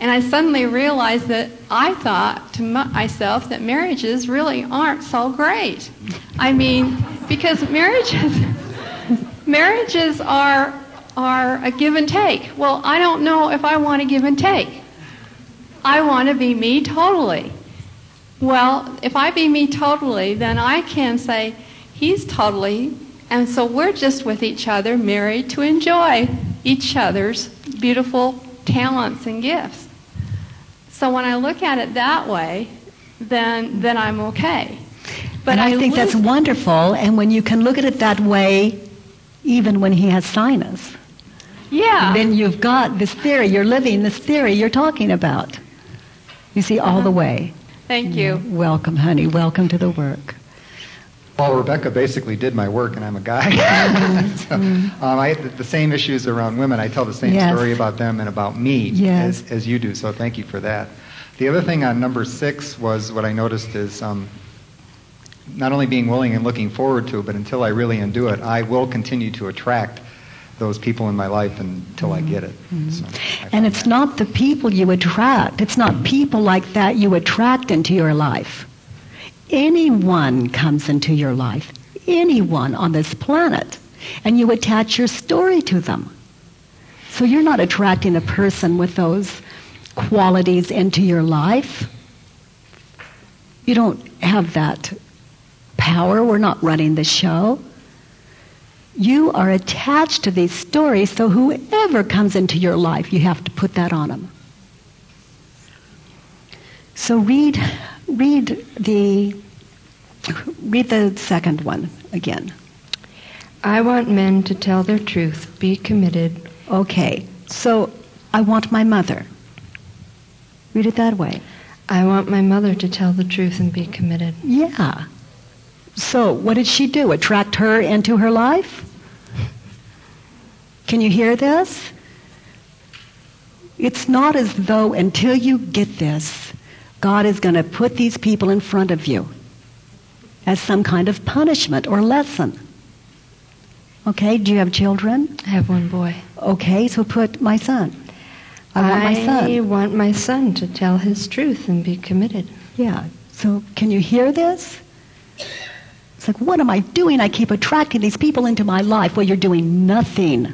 And I suddenly realized that I thought to myself that marriages really aren't so great. I mean, because marriages marriages are are a give and take. Well, I don't know if I want to give and take. I want to be me totally. Well, if I be me totally, then I can say, he's totally, and so we're just with each other, married to enjoy each other's beautiful talents and gifts. So when I look at it that way, then then I'm okay. But I, think that's wonderful, and when you can look at it that way, even when he has sinus, yeah. then you've got this theory, you're living this theory you're talking about. You see, all uh-huh. the way. Thank you. Welcome, honey. Welcome to the work. Well, Rebecca basically did my work, and I'm a guy. so, um, I had the, the same issues around women. I tell the same Yes. story about them and about me Yes. as, as you do. So thank you for that. The other thing on number six was what I noticed is um, not only being willing and looking forward to it, but until I really undo it, I will continue to attract those people in my life until I get it. So I And it's that. not the people you attract. It's not people like that you attract into your life. Anyone comes into your life, anyone on this planet, and you attach your story to them. So you're not attracting a person with those qualities into your life. You don't have that power. We're not running the show. You are attached to these stories, so whoever comes into your life, you have to put that on them. So read, read the, read the second one again. I want men to tell their truth, be committed. Okay, so I want my mother. Read it that way. I want my mother to tell the truth and be committed. Yeah. So what did she do? Attract her into her life? Can you hear this? It's not as though until you get this, God is going to put these people in front of you as some kind of punishment or lesson. Okay, do you have children? I have one boy. Okay, so put my son. I want my son. I want my son to tell his truth and be committed. Yeah. So can you hear this? It's like, what am I doing? I keep attracting these people into my life. Well, you're doing nothing.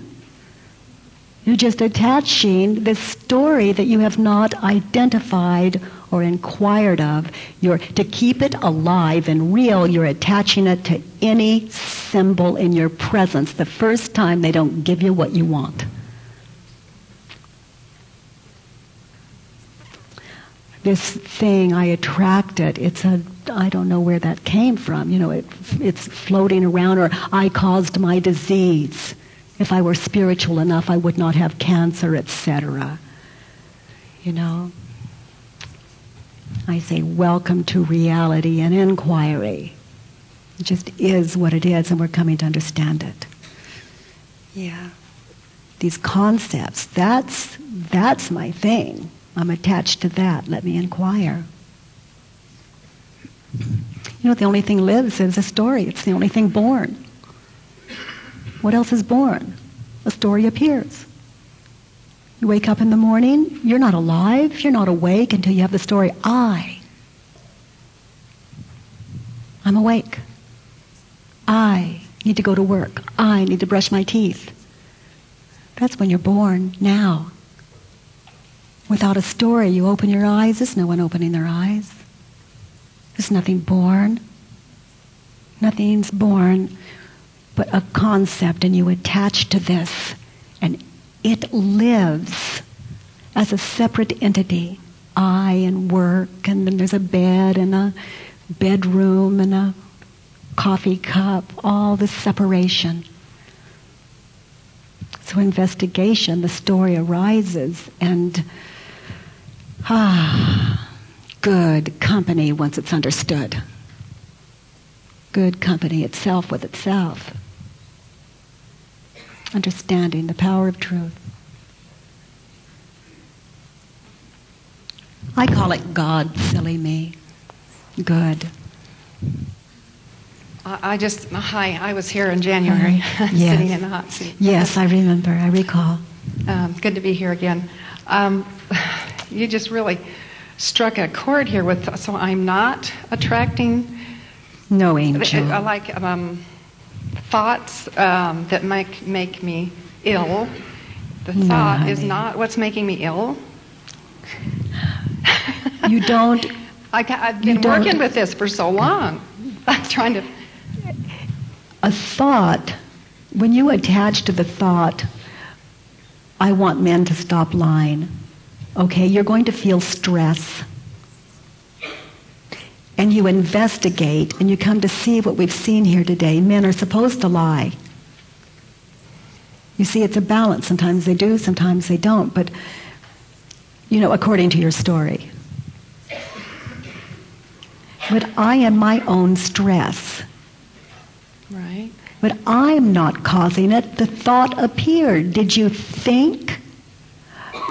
You're just attaching this story that you have not identified or inquired of. You're, to keep it alive and real, you're attaching it to any symbol in your presence the first time they don't give you what you want. this thing, I attract it. It's a, I don't know where that came from. You know, it, it's floating around, or I caused my disease. If I were spiritual enough, I would not have cancer, etc. You know? I say, welcome to reality and inquiry. It just is what it is, and we're coming to understand it. Yeah. These concepts, that's, that's my thing. I'm attached to that. Let me inquire. You know, the only thing lives is a story. It's the only thing born. What else is born? A story appears. You wake up in the morning, you're not alive, you're not awake until you have the story, I. I'm awake. I need to go to work. I need to brush my teeth. That's when you're born, now. Without a story, you open your eyes, there's no one opening their eyes. There's nothing born. Nothing's born but a concept, and you attach to this, and it lives as a separate entity. I and work, and then there's a bed and a bedroom and a coffee cup, all this separation. So, investigation, the story arises, and ah, good company once it's understood. Good company itself with itself. Understanding the power of truth. I call it God, silly me. Good. I just, hi, I was here in January, Uh-huh. yes. sitting in the hot seat. Yes, I remember, I recall. Um, good to be here again. Um, you just really struck a chord here with, so I'm not attracting, No angel. like um, thoughts um, that make, make me ill. The No, thought is not what's making me ill. You don't, I, I've been working with this for so long. I'm trying to, a thought, when you attach to the thought, I want men to stop lying, okay, you're going to feel stress. And you investigate and you come to see what we've seen here today. Men are supposed to lie. You see, it's a balance. Sometimes they do, sometimes they don't. But, you know, according to your story. But I am my own stress. right? But I'm not causing it. The thought appeared. Did you think?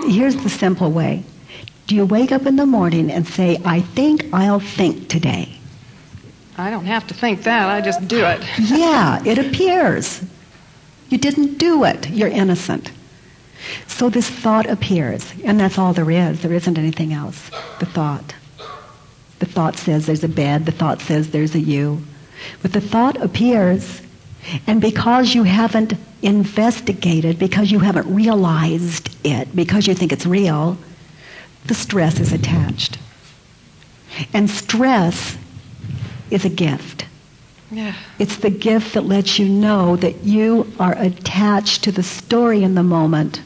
Here's the simple way. Do you wake up in the morning and say, I think I'll think today? I don't have to think that, I just do it. Yeah, it appears. You didn't do it. You're innocent. So this thought appears, and that's all there is. There isn't anything else. The thought. The thought says there's a bed. The thought says there's a you. But the thought appears, and because you haven't investigated, because you haven't realized it, because you think it's real, the stress is attached. And stress is a gift. Yeah. It's the gift that lets you know that you are attached to the story in the moment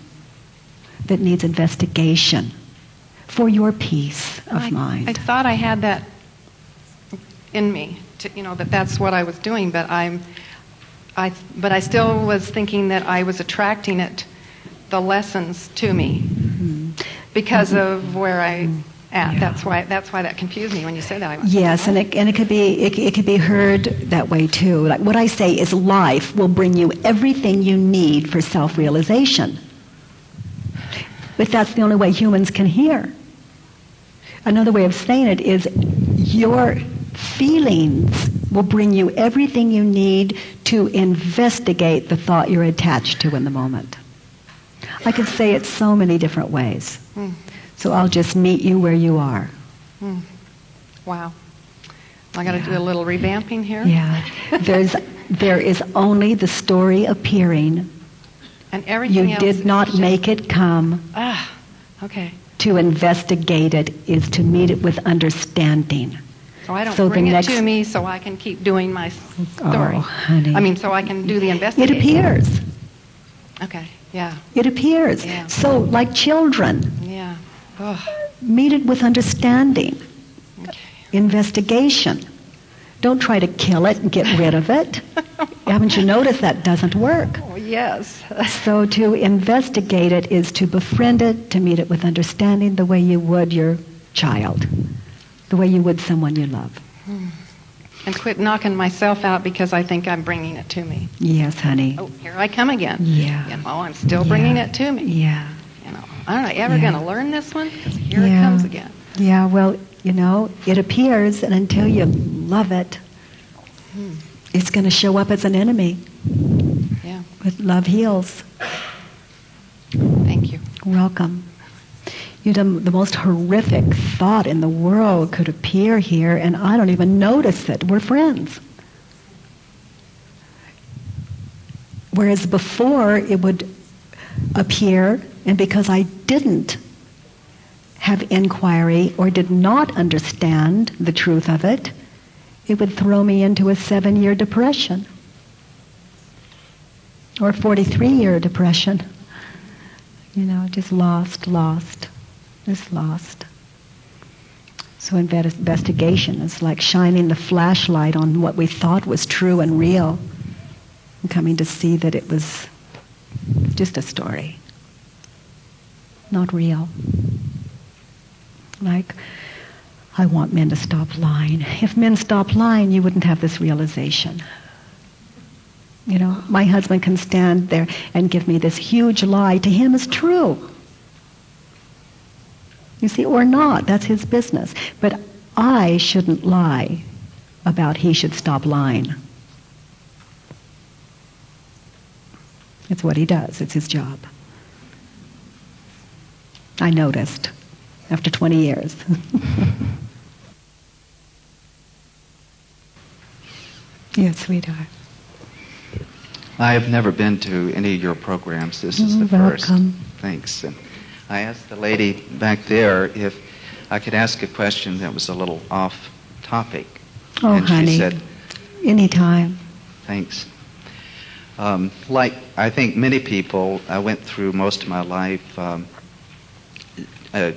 that needs investigation for your peace of I, mind. I thought I had that in me, to, you know, that that's what I was doing, but I'm, I, but I still was thinking that I was attracting it, the lessons to me, because mm-hmm. of where I at. That's why that's why that confused me when you say that. Yes, and it, and it could be it, it could be heard that way too. Like what I say is life will bring you everything you need for self-realization. But that's the only way humans can hear. Another way of saying it is your feelings will bring you everything you need to investigate the thought you're attached to in the moment. I could say it so many different ways. Hmm. So I'll just meet you where you are. Hmm. Wow. I got to do a little revamping here. Yeah. There's, there is only the story appearing. And everything You did not just- make it come. Ah. Okay. To investigate it is to meet it with understanding. So I don't So bring next- it to me so I can keep doing my story. Oh, honey. I mean, so I can do the investigation. It appears. Okay. Yeah. It appears. Yeah. So, like children, Yeah. Oh. Meet it with understanding, investigation. Don't try to kill it and get rid of it. Haven't you noticed that doesn't work? Oh, yes. So to investigate it is to befriend it, to meet it with understanding the way you would your child, the way you would someone you love. Hmm. And quit knocking myself out because I think I'm bringing it to me. Yes, honey. Oh, here I come again. Yeah. You know, I'm still bringing Yeah. it to me. Yeah. You know, aren't I ever Yeah. going to learn this one? Because here it comes again. Yeah, well, you know, it appears, and until you love it, hmm. it's going to show up as an enemy. Yeah. But love heals. Thank you. Welcome. You know, the most horrific thought in the world could appear here, and I don't even notice it. We're friends. Whereas before, it would appear, and because I didn't have inquiry or did not understand the truth of it, it would throw me into a seven year depression or a 43 year depression. You know, just lost, lost, just lost. So inve- investigation is like shining the flashlight on what we thought was true and real and coming to see that it was just a story, not real. Like, I want men to stop lying. If men stop lying, you wouldn't have this realization. You know, my husband can stand there and give me this huge lie. To him is true. You see, or not. That's his business. But I shouldn't lie about he should stop lying. It's what he does. It's his job. I noticed after 20 years. yes, sweetheart. I have never been to any of your programs. This is Oh, the first. welcome. Thanks. I asked the lady back there if I could ask a question that was a little off topic. Oh, and honey. she said, Anytime. Thanks. Um, like I think many people, I went through most of my life um, uh,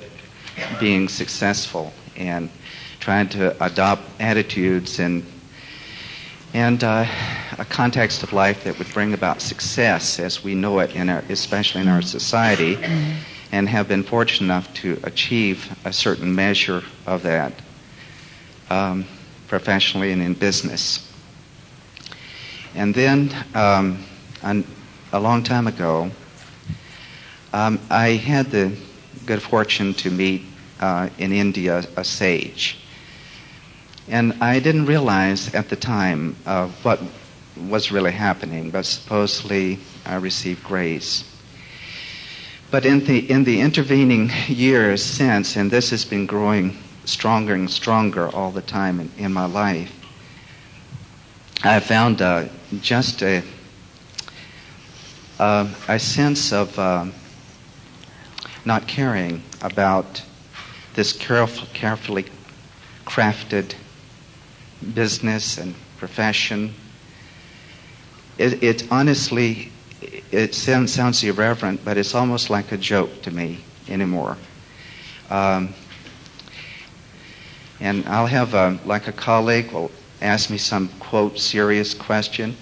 being successful and trying to adopt attitudes and and uh, a context of life that would bring about success as we know it, in our, especially in our society, and have been fortunate enough to achieve a certain measure of that um, professionally and in business. And then, um, a long time ago, um, I had the good fortune to meet uh, in India a sage. And I didn't realize at the time uh, what was really happening, but supposedly I received grace. But in the, in the intervening years since, and this has been growing stronger and stronger all the time in, in my life, I found uh, just a, uh, a sense of uh, not caring about this caref- carefully crafted business and profession. It, it honestly, it sounds, irreverent, but it's almost like a joke to me anymore. Um, and I'll have a, like a colleague will ask me some quote serious question.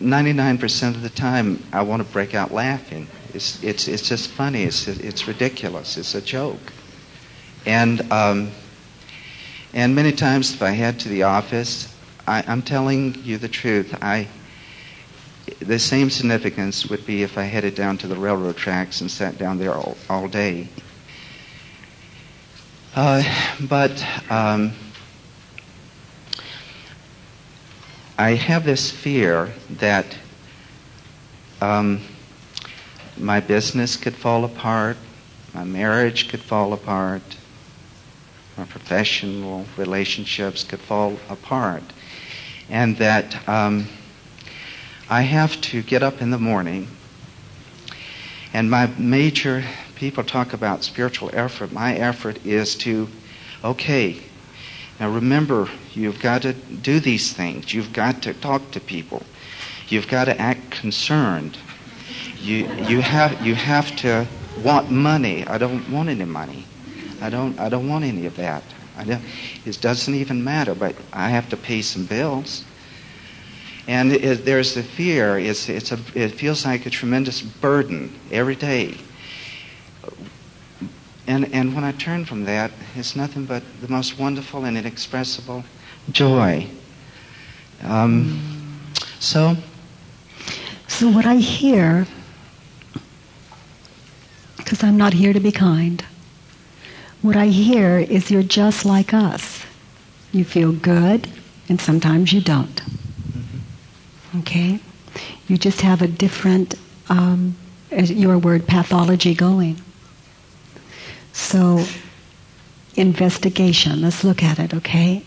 99% of the time, I want to break out laughing. It's, it's, it's just funny. It's, it's ridiculous. It's a joke. And, um, and many times, if I head to the office, I, I'm telling you the truth. I, the same significance would be if I headed down to the railroad tracks and sat down there all, all day. Uh, but um, I have this fear that um, my business could fall apart, my marriage could fall apart, my professional relationships could fall apart, and that um, I have to get up in the morning, and my major people talk about spiritual effort. My effort is to, okay, now remember, you've got to do these things. You've got to talk to people. You've got to act concerned. You, you, have, you have to want money. I don't want any money. I don't, I don't want any of that. It doesn't even matter, but I have to pay some bills. And it, there's the fear. It's, it's a, it feels like a tremendous burden every day. And, and when I turn from that, it's nothing but the most wonderful and inexpressible joy. Um, so. So, what I hear, because I'm not here to be kind, what I hear is you're just like us. You feel good, and sometimes you don't. Okay? You just have a different, um, your word, pathology going. So, investigation, let's look at it, okay?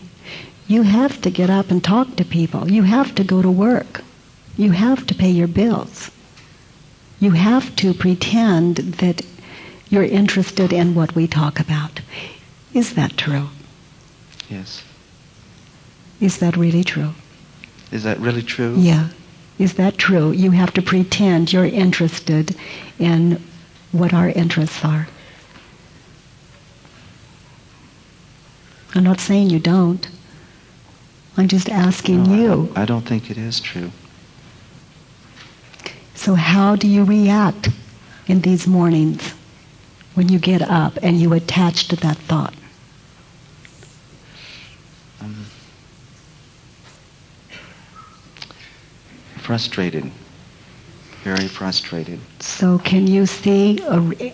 You have to get up and talk to people. You have to go to work. You have to pay your bills. You have to pretend that you're interested in what we talk about. Is that true? Yes. Is that really true? Is that really true? Yeah. Is that true? You have to pretend you're interested in what our interests are. I'm not saying you don't. I'm just asking no, you. I don't think it is true. So, how do you react in these mornings when you get up and you attach to that thought? Frustrated. Very frustrated. So, can you see, a,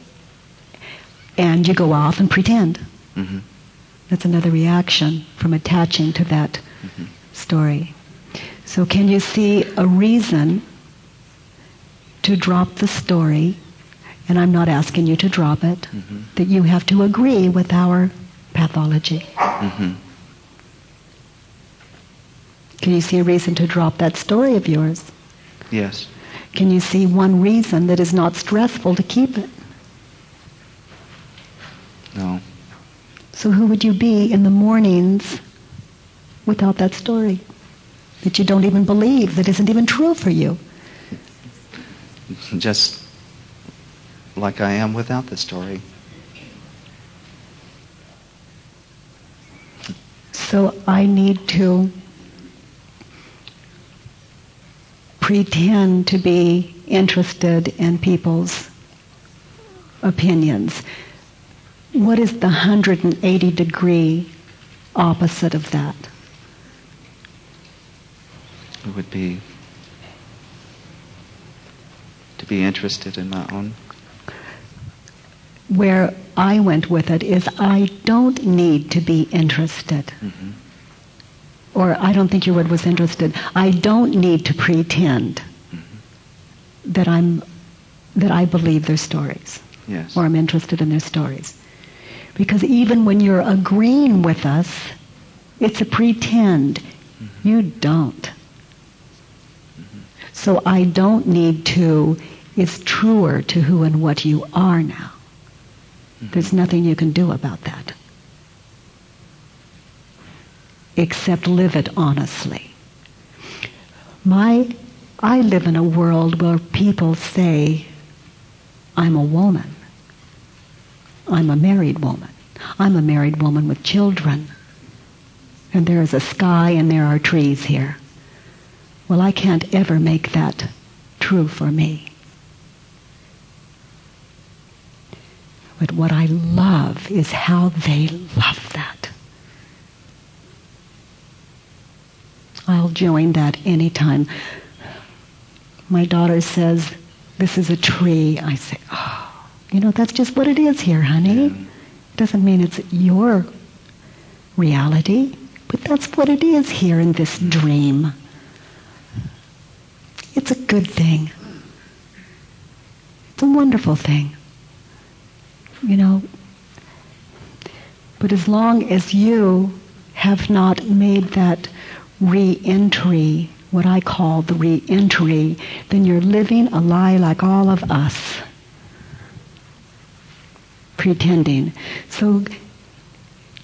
and you go off and pretend. Mm-hmm. That's another reaction from attaching to that mm-hmm. story. So, can you see a reason to drop the story? And I'm not asking you to drop it, mm-hmm. that you have to agree with our pathology. Can you see a reason to drop that story of yours? Yes. Can you see one reason that is not stressful to keep it? No. So who would you be in the mornings without that story? That you don't even believe, that isn't even true for you? Just like I am without the story. So I need to pretend to be interested in people's opinions. What is the 180 degree opposite of that? It would be to be interested in my own. Where I went with it is I don't need to be interested. Mm-hmm. Or I don't think your word was interested. I don't need to pretend mm-hmm. that I'm that I believe their stories. Yes. Or I'm interested in their stories. Because even when you're agreeing with us, it's a pretend. Mm-hmm. You don't. Mm-hmm. So I don't need to is truer to who and what you are now. Mm-hmm. There's nothing you can do about that. Except live it honestly. My, I live in a world where people say, I'm a woman. I'm a married woman. I'm a married woman with children. And there is a sky and there are trees here. Well, I can't ever make that true for me. But what I love is how they love that. I'll join that anytime. My daughter says, This is a tree. I say, Oh. You know, that's just what it is here, honey. It doesn't mean it's your reality, but that's what it is here in this dream. It's a good thing. It's a wonderful thing. You know, but as long as you have not made that re-entry, what I call the re-entry, then you're living a lie like all of us pretending. So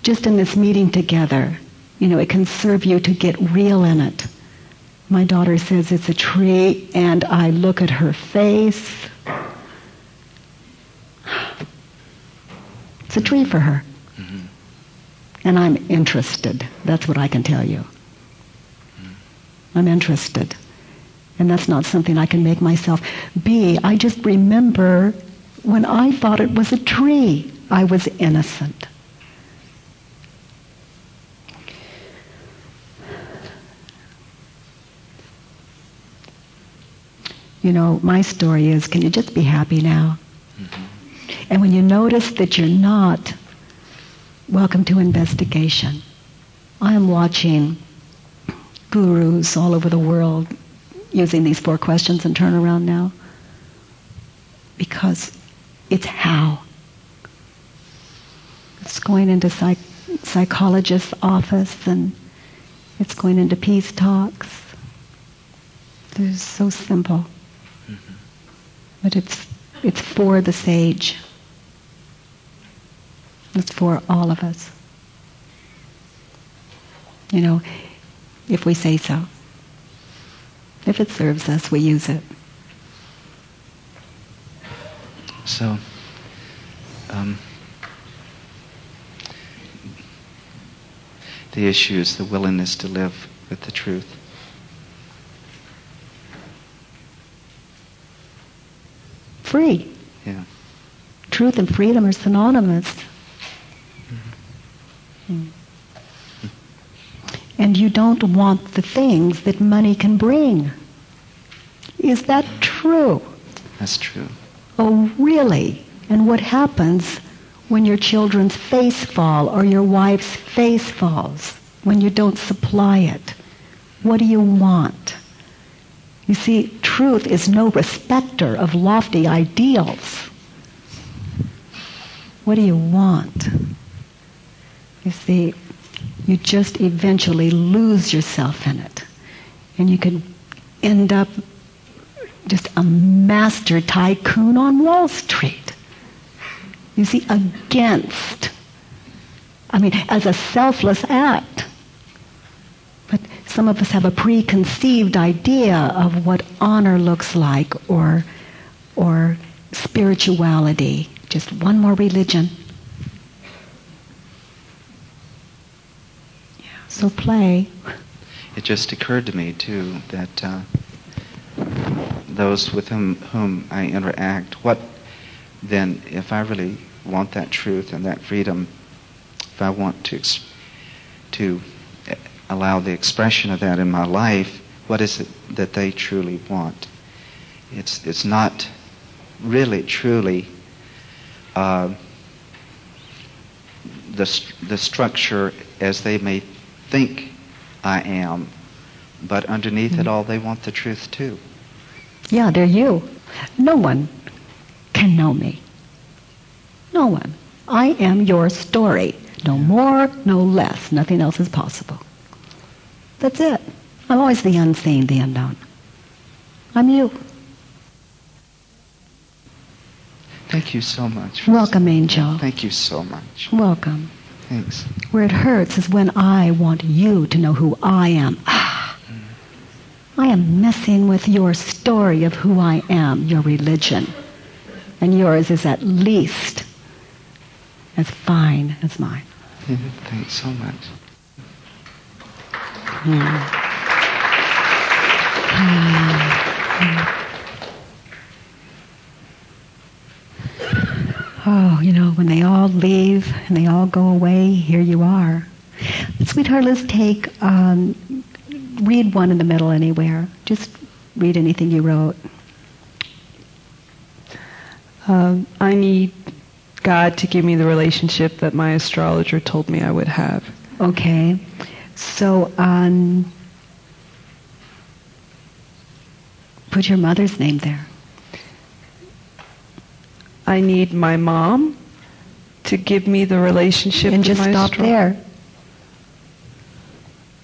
just in this meeting together, you know, it can serve you to get real in it. My daughter says it's a tree, and I look at her face. It's a tree for her. Mm-hmm. And I'm interested. That's what I can tell you. I'm interested. And that's not something I can make myself be. I just remember when I thought it was a tree, I was innocent. You know, my story is can you just be happy now? Mm-hmm. And when you notice that you're not, welcome to investigation. I am watching gurus all over the world using these four questions and turn around now because it's how. It's going into psych- psychologist's office and it's going into peace talks. They're so simple. Mm-hmm. But it's, it's for the sage. It's for all of us. You know, if we say so. If it serves us, we use it. So, um, the issue is the willingness to live with the truth. Free. Yeah. Truth and freedom are synonymous. Mm. And you don't want the things that money can bring. Is that true? That's true. Oh, really? And what happens when your children's face fall or your wife's face falls when you don't supply it? What do you want? You see, truth is no respecter of lofty ideals. What do you want? You see, you just eventually lose yourself in it. And you can end up just a master tycoon on Wall Street. You see, against, I mean, as a selfless act. But some of us have a preconceived idea of what honor looks like or, or spirituality. Just one more religion. So play. It just occurred to me, too, that uh, those with whom, whom I interact, what then, if I really want that truth and that freedom, if I want to, to allow the expression of that in my life, what is it that they truly want? It's, it's not really, truly uh, the, the structure as they may think I am, but underneath mm-hmm. it all, they want the truth too. Yeah, they're you. No one can know me. No one. I am your story. No more, no less. Nothing else is possible. That's it. I'm always the unseen, the unknown. I'm you. Thank you so much. Welcome, Angel. Thank you so much. Welcome. Thanks. Where it hurts is when I want you to know who I am. Ah. I am messing with your story of who I am, your religion. And yours is at least as fine as mine. Thanks so much. Hmm. Oh, you know, when they all leave and they all go away, here you are. Sweetheart, let's take, um, read one in the middle anywhere. Just read anything you wrote. Um, I need God to give me the relationship that my astrologer told me I would have. Okay. So, um, put your mother's name there. I need my mom to give me the relationship and just stop astro- there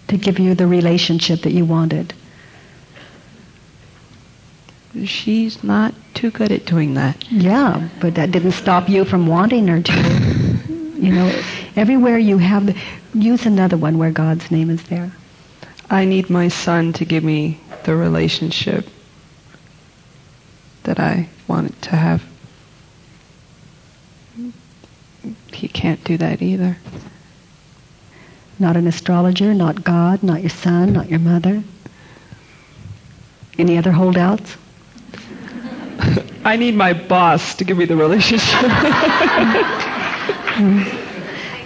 to give you the relationship that you wanted. She's not too good at doing that. Yeah, but that didn't stop you from wanting her to. you know, everywhere you have, the, use another one where God's name is there. I need my son to give me the relationship that I wanted to have he can't do that either. Not an astrologer, not God, not your son, not your mother. Any other holdouts? I need my boss to give me the relationship.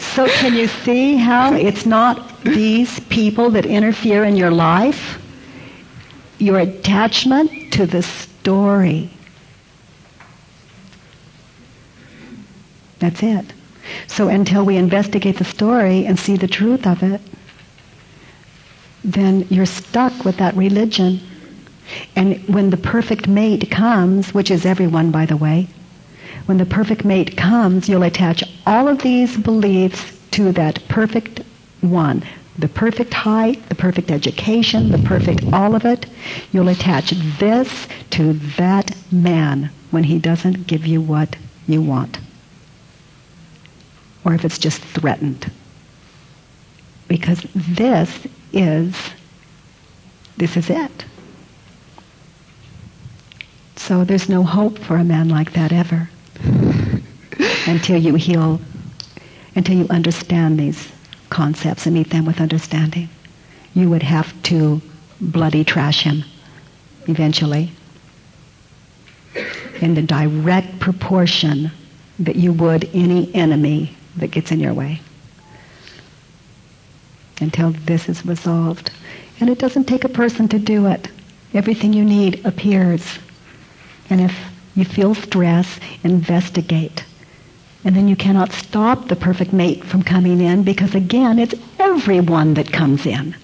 so can you see how it's not these people that interfere in your life? Your attachment to the story. That's it. So until we investigate the story and see the truth of it, then you're stuck with that religion. And when the perfect mate comes, which is everyone, by the way, when the perfect mate comes, you'll attach all of these beliefs to that perfect one. The perfect height, the perfect education, the perfect all of it. You'll attach this to that man when he doesn't give you what you want. Or if it's just threatened. Because this is, this is it. So there's no hope for a man like that ever until you heal, until you understand these concepts and meet them with understanding. You would have to bloody trash him eventually in the direct proportion that you would any enemy that gets in your way until this is resolved. And it doesn't take a person to do it. Everything you need appears. And if you feel stress, investigate. And then you cannot stop the perfect mate from coming in because, again, it's everyone that comes in.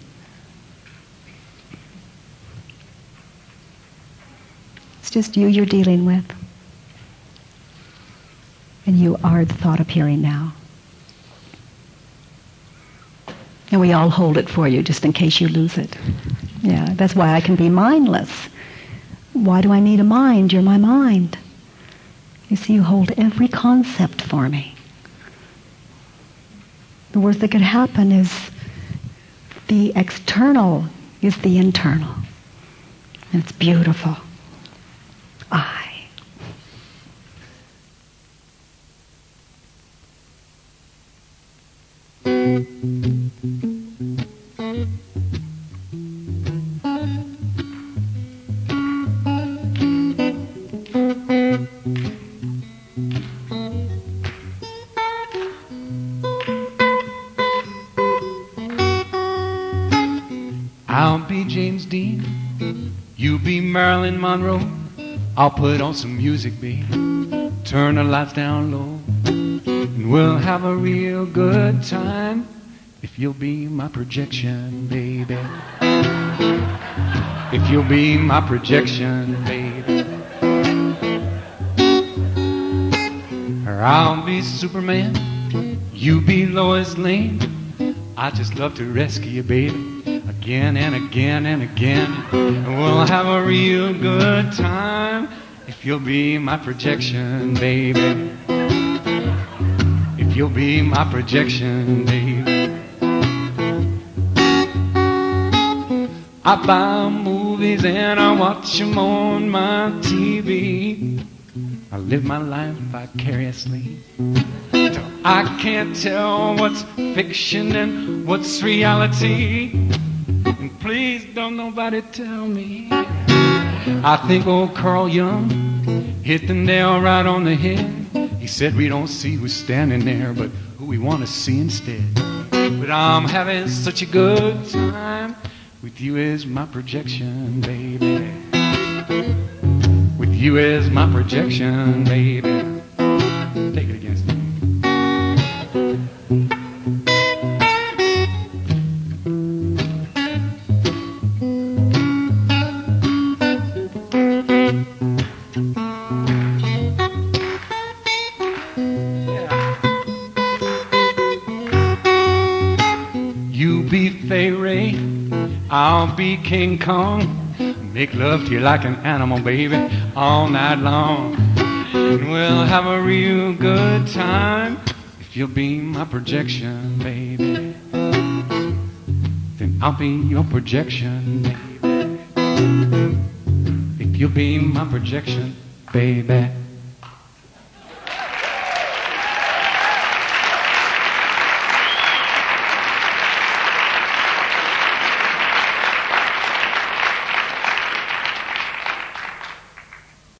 It's just you you're dealing with. And you are the thought appearing now. And we all hold it for you just in case you lose it. Yeah, that's why I can be mindless. Why do I need a mind? You're my mind. You see, you hold every concept for me. The worst that could happen is the external is the internal. And it's beautiful. I. I'll be James Dean. You be Marilyn Monroe. I'll put on some music, babe. Turn the lights down low. We'll have a real good time if you'll be my projection, baby. If you'll be my projection, baby. Or I'll be Superman. You be Lois Lane. I just love to rescue you, baby again and again and again. And we'll have a real good time if you'll be my projection, baby. You'll be my projection, baby. I buy movies and I watch them on my TV. I live my life vicariously. I can't tell what's fiction and what's reality. And please don't nobody tell me. I think old Carl Jung hit the nail right on the head. Said we don't see who's standing there, but who we want to see instead. But I'm having such a good time. With you as my projection, baby. With you as my projection, baby. King Kong. Make love to you like an animal, baby, all night long. And we'll have a real good time if you'll be my projection, baby. Then I'll be your projection, baby. If you'll be my projection, baby.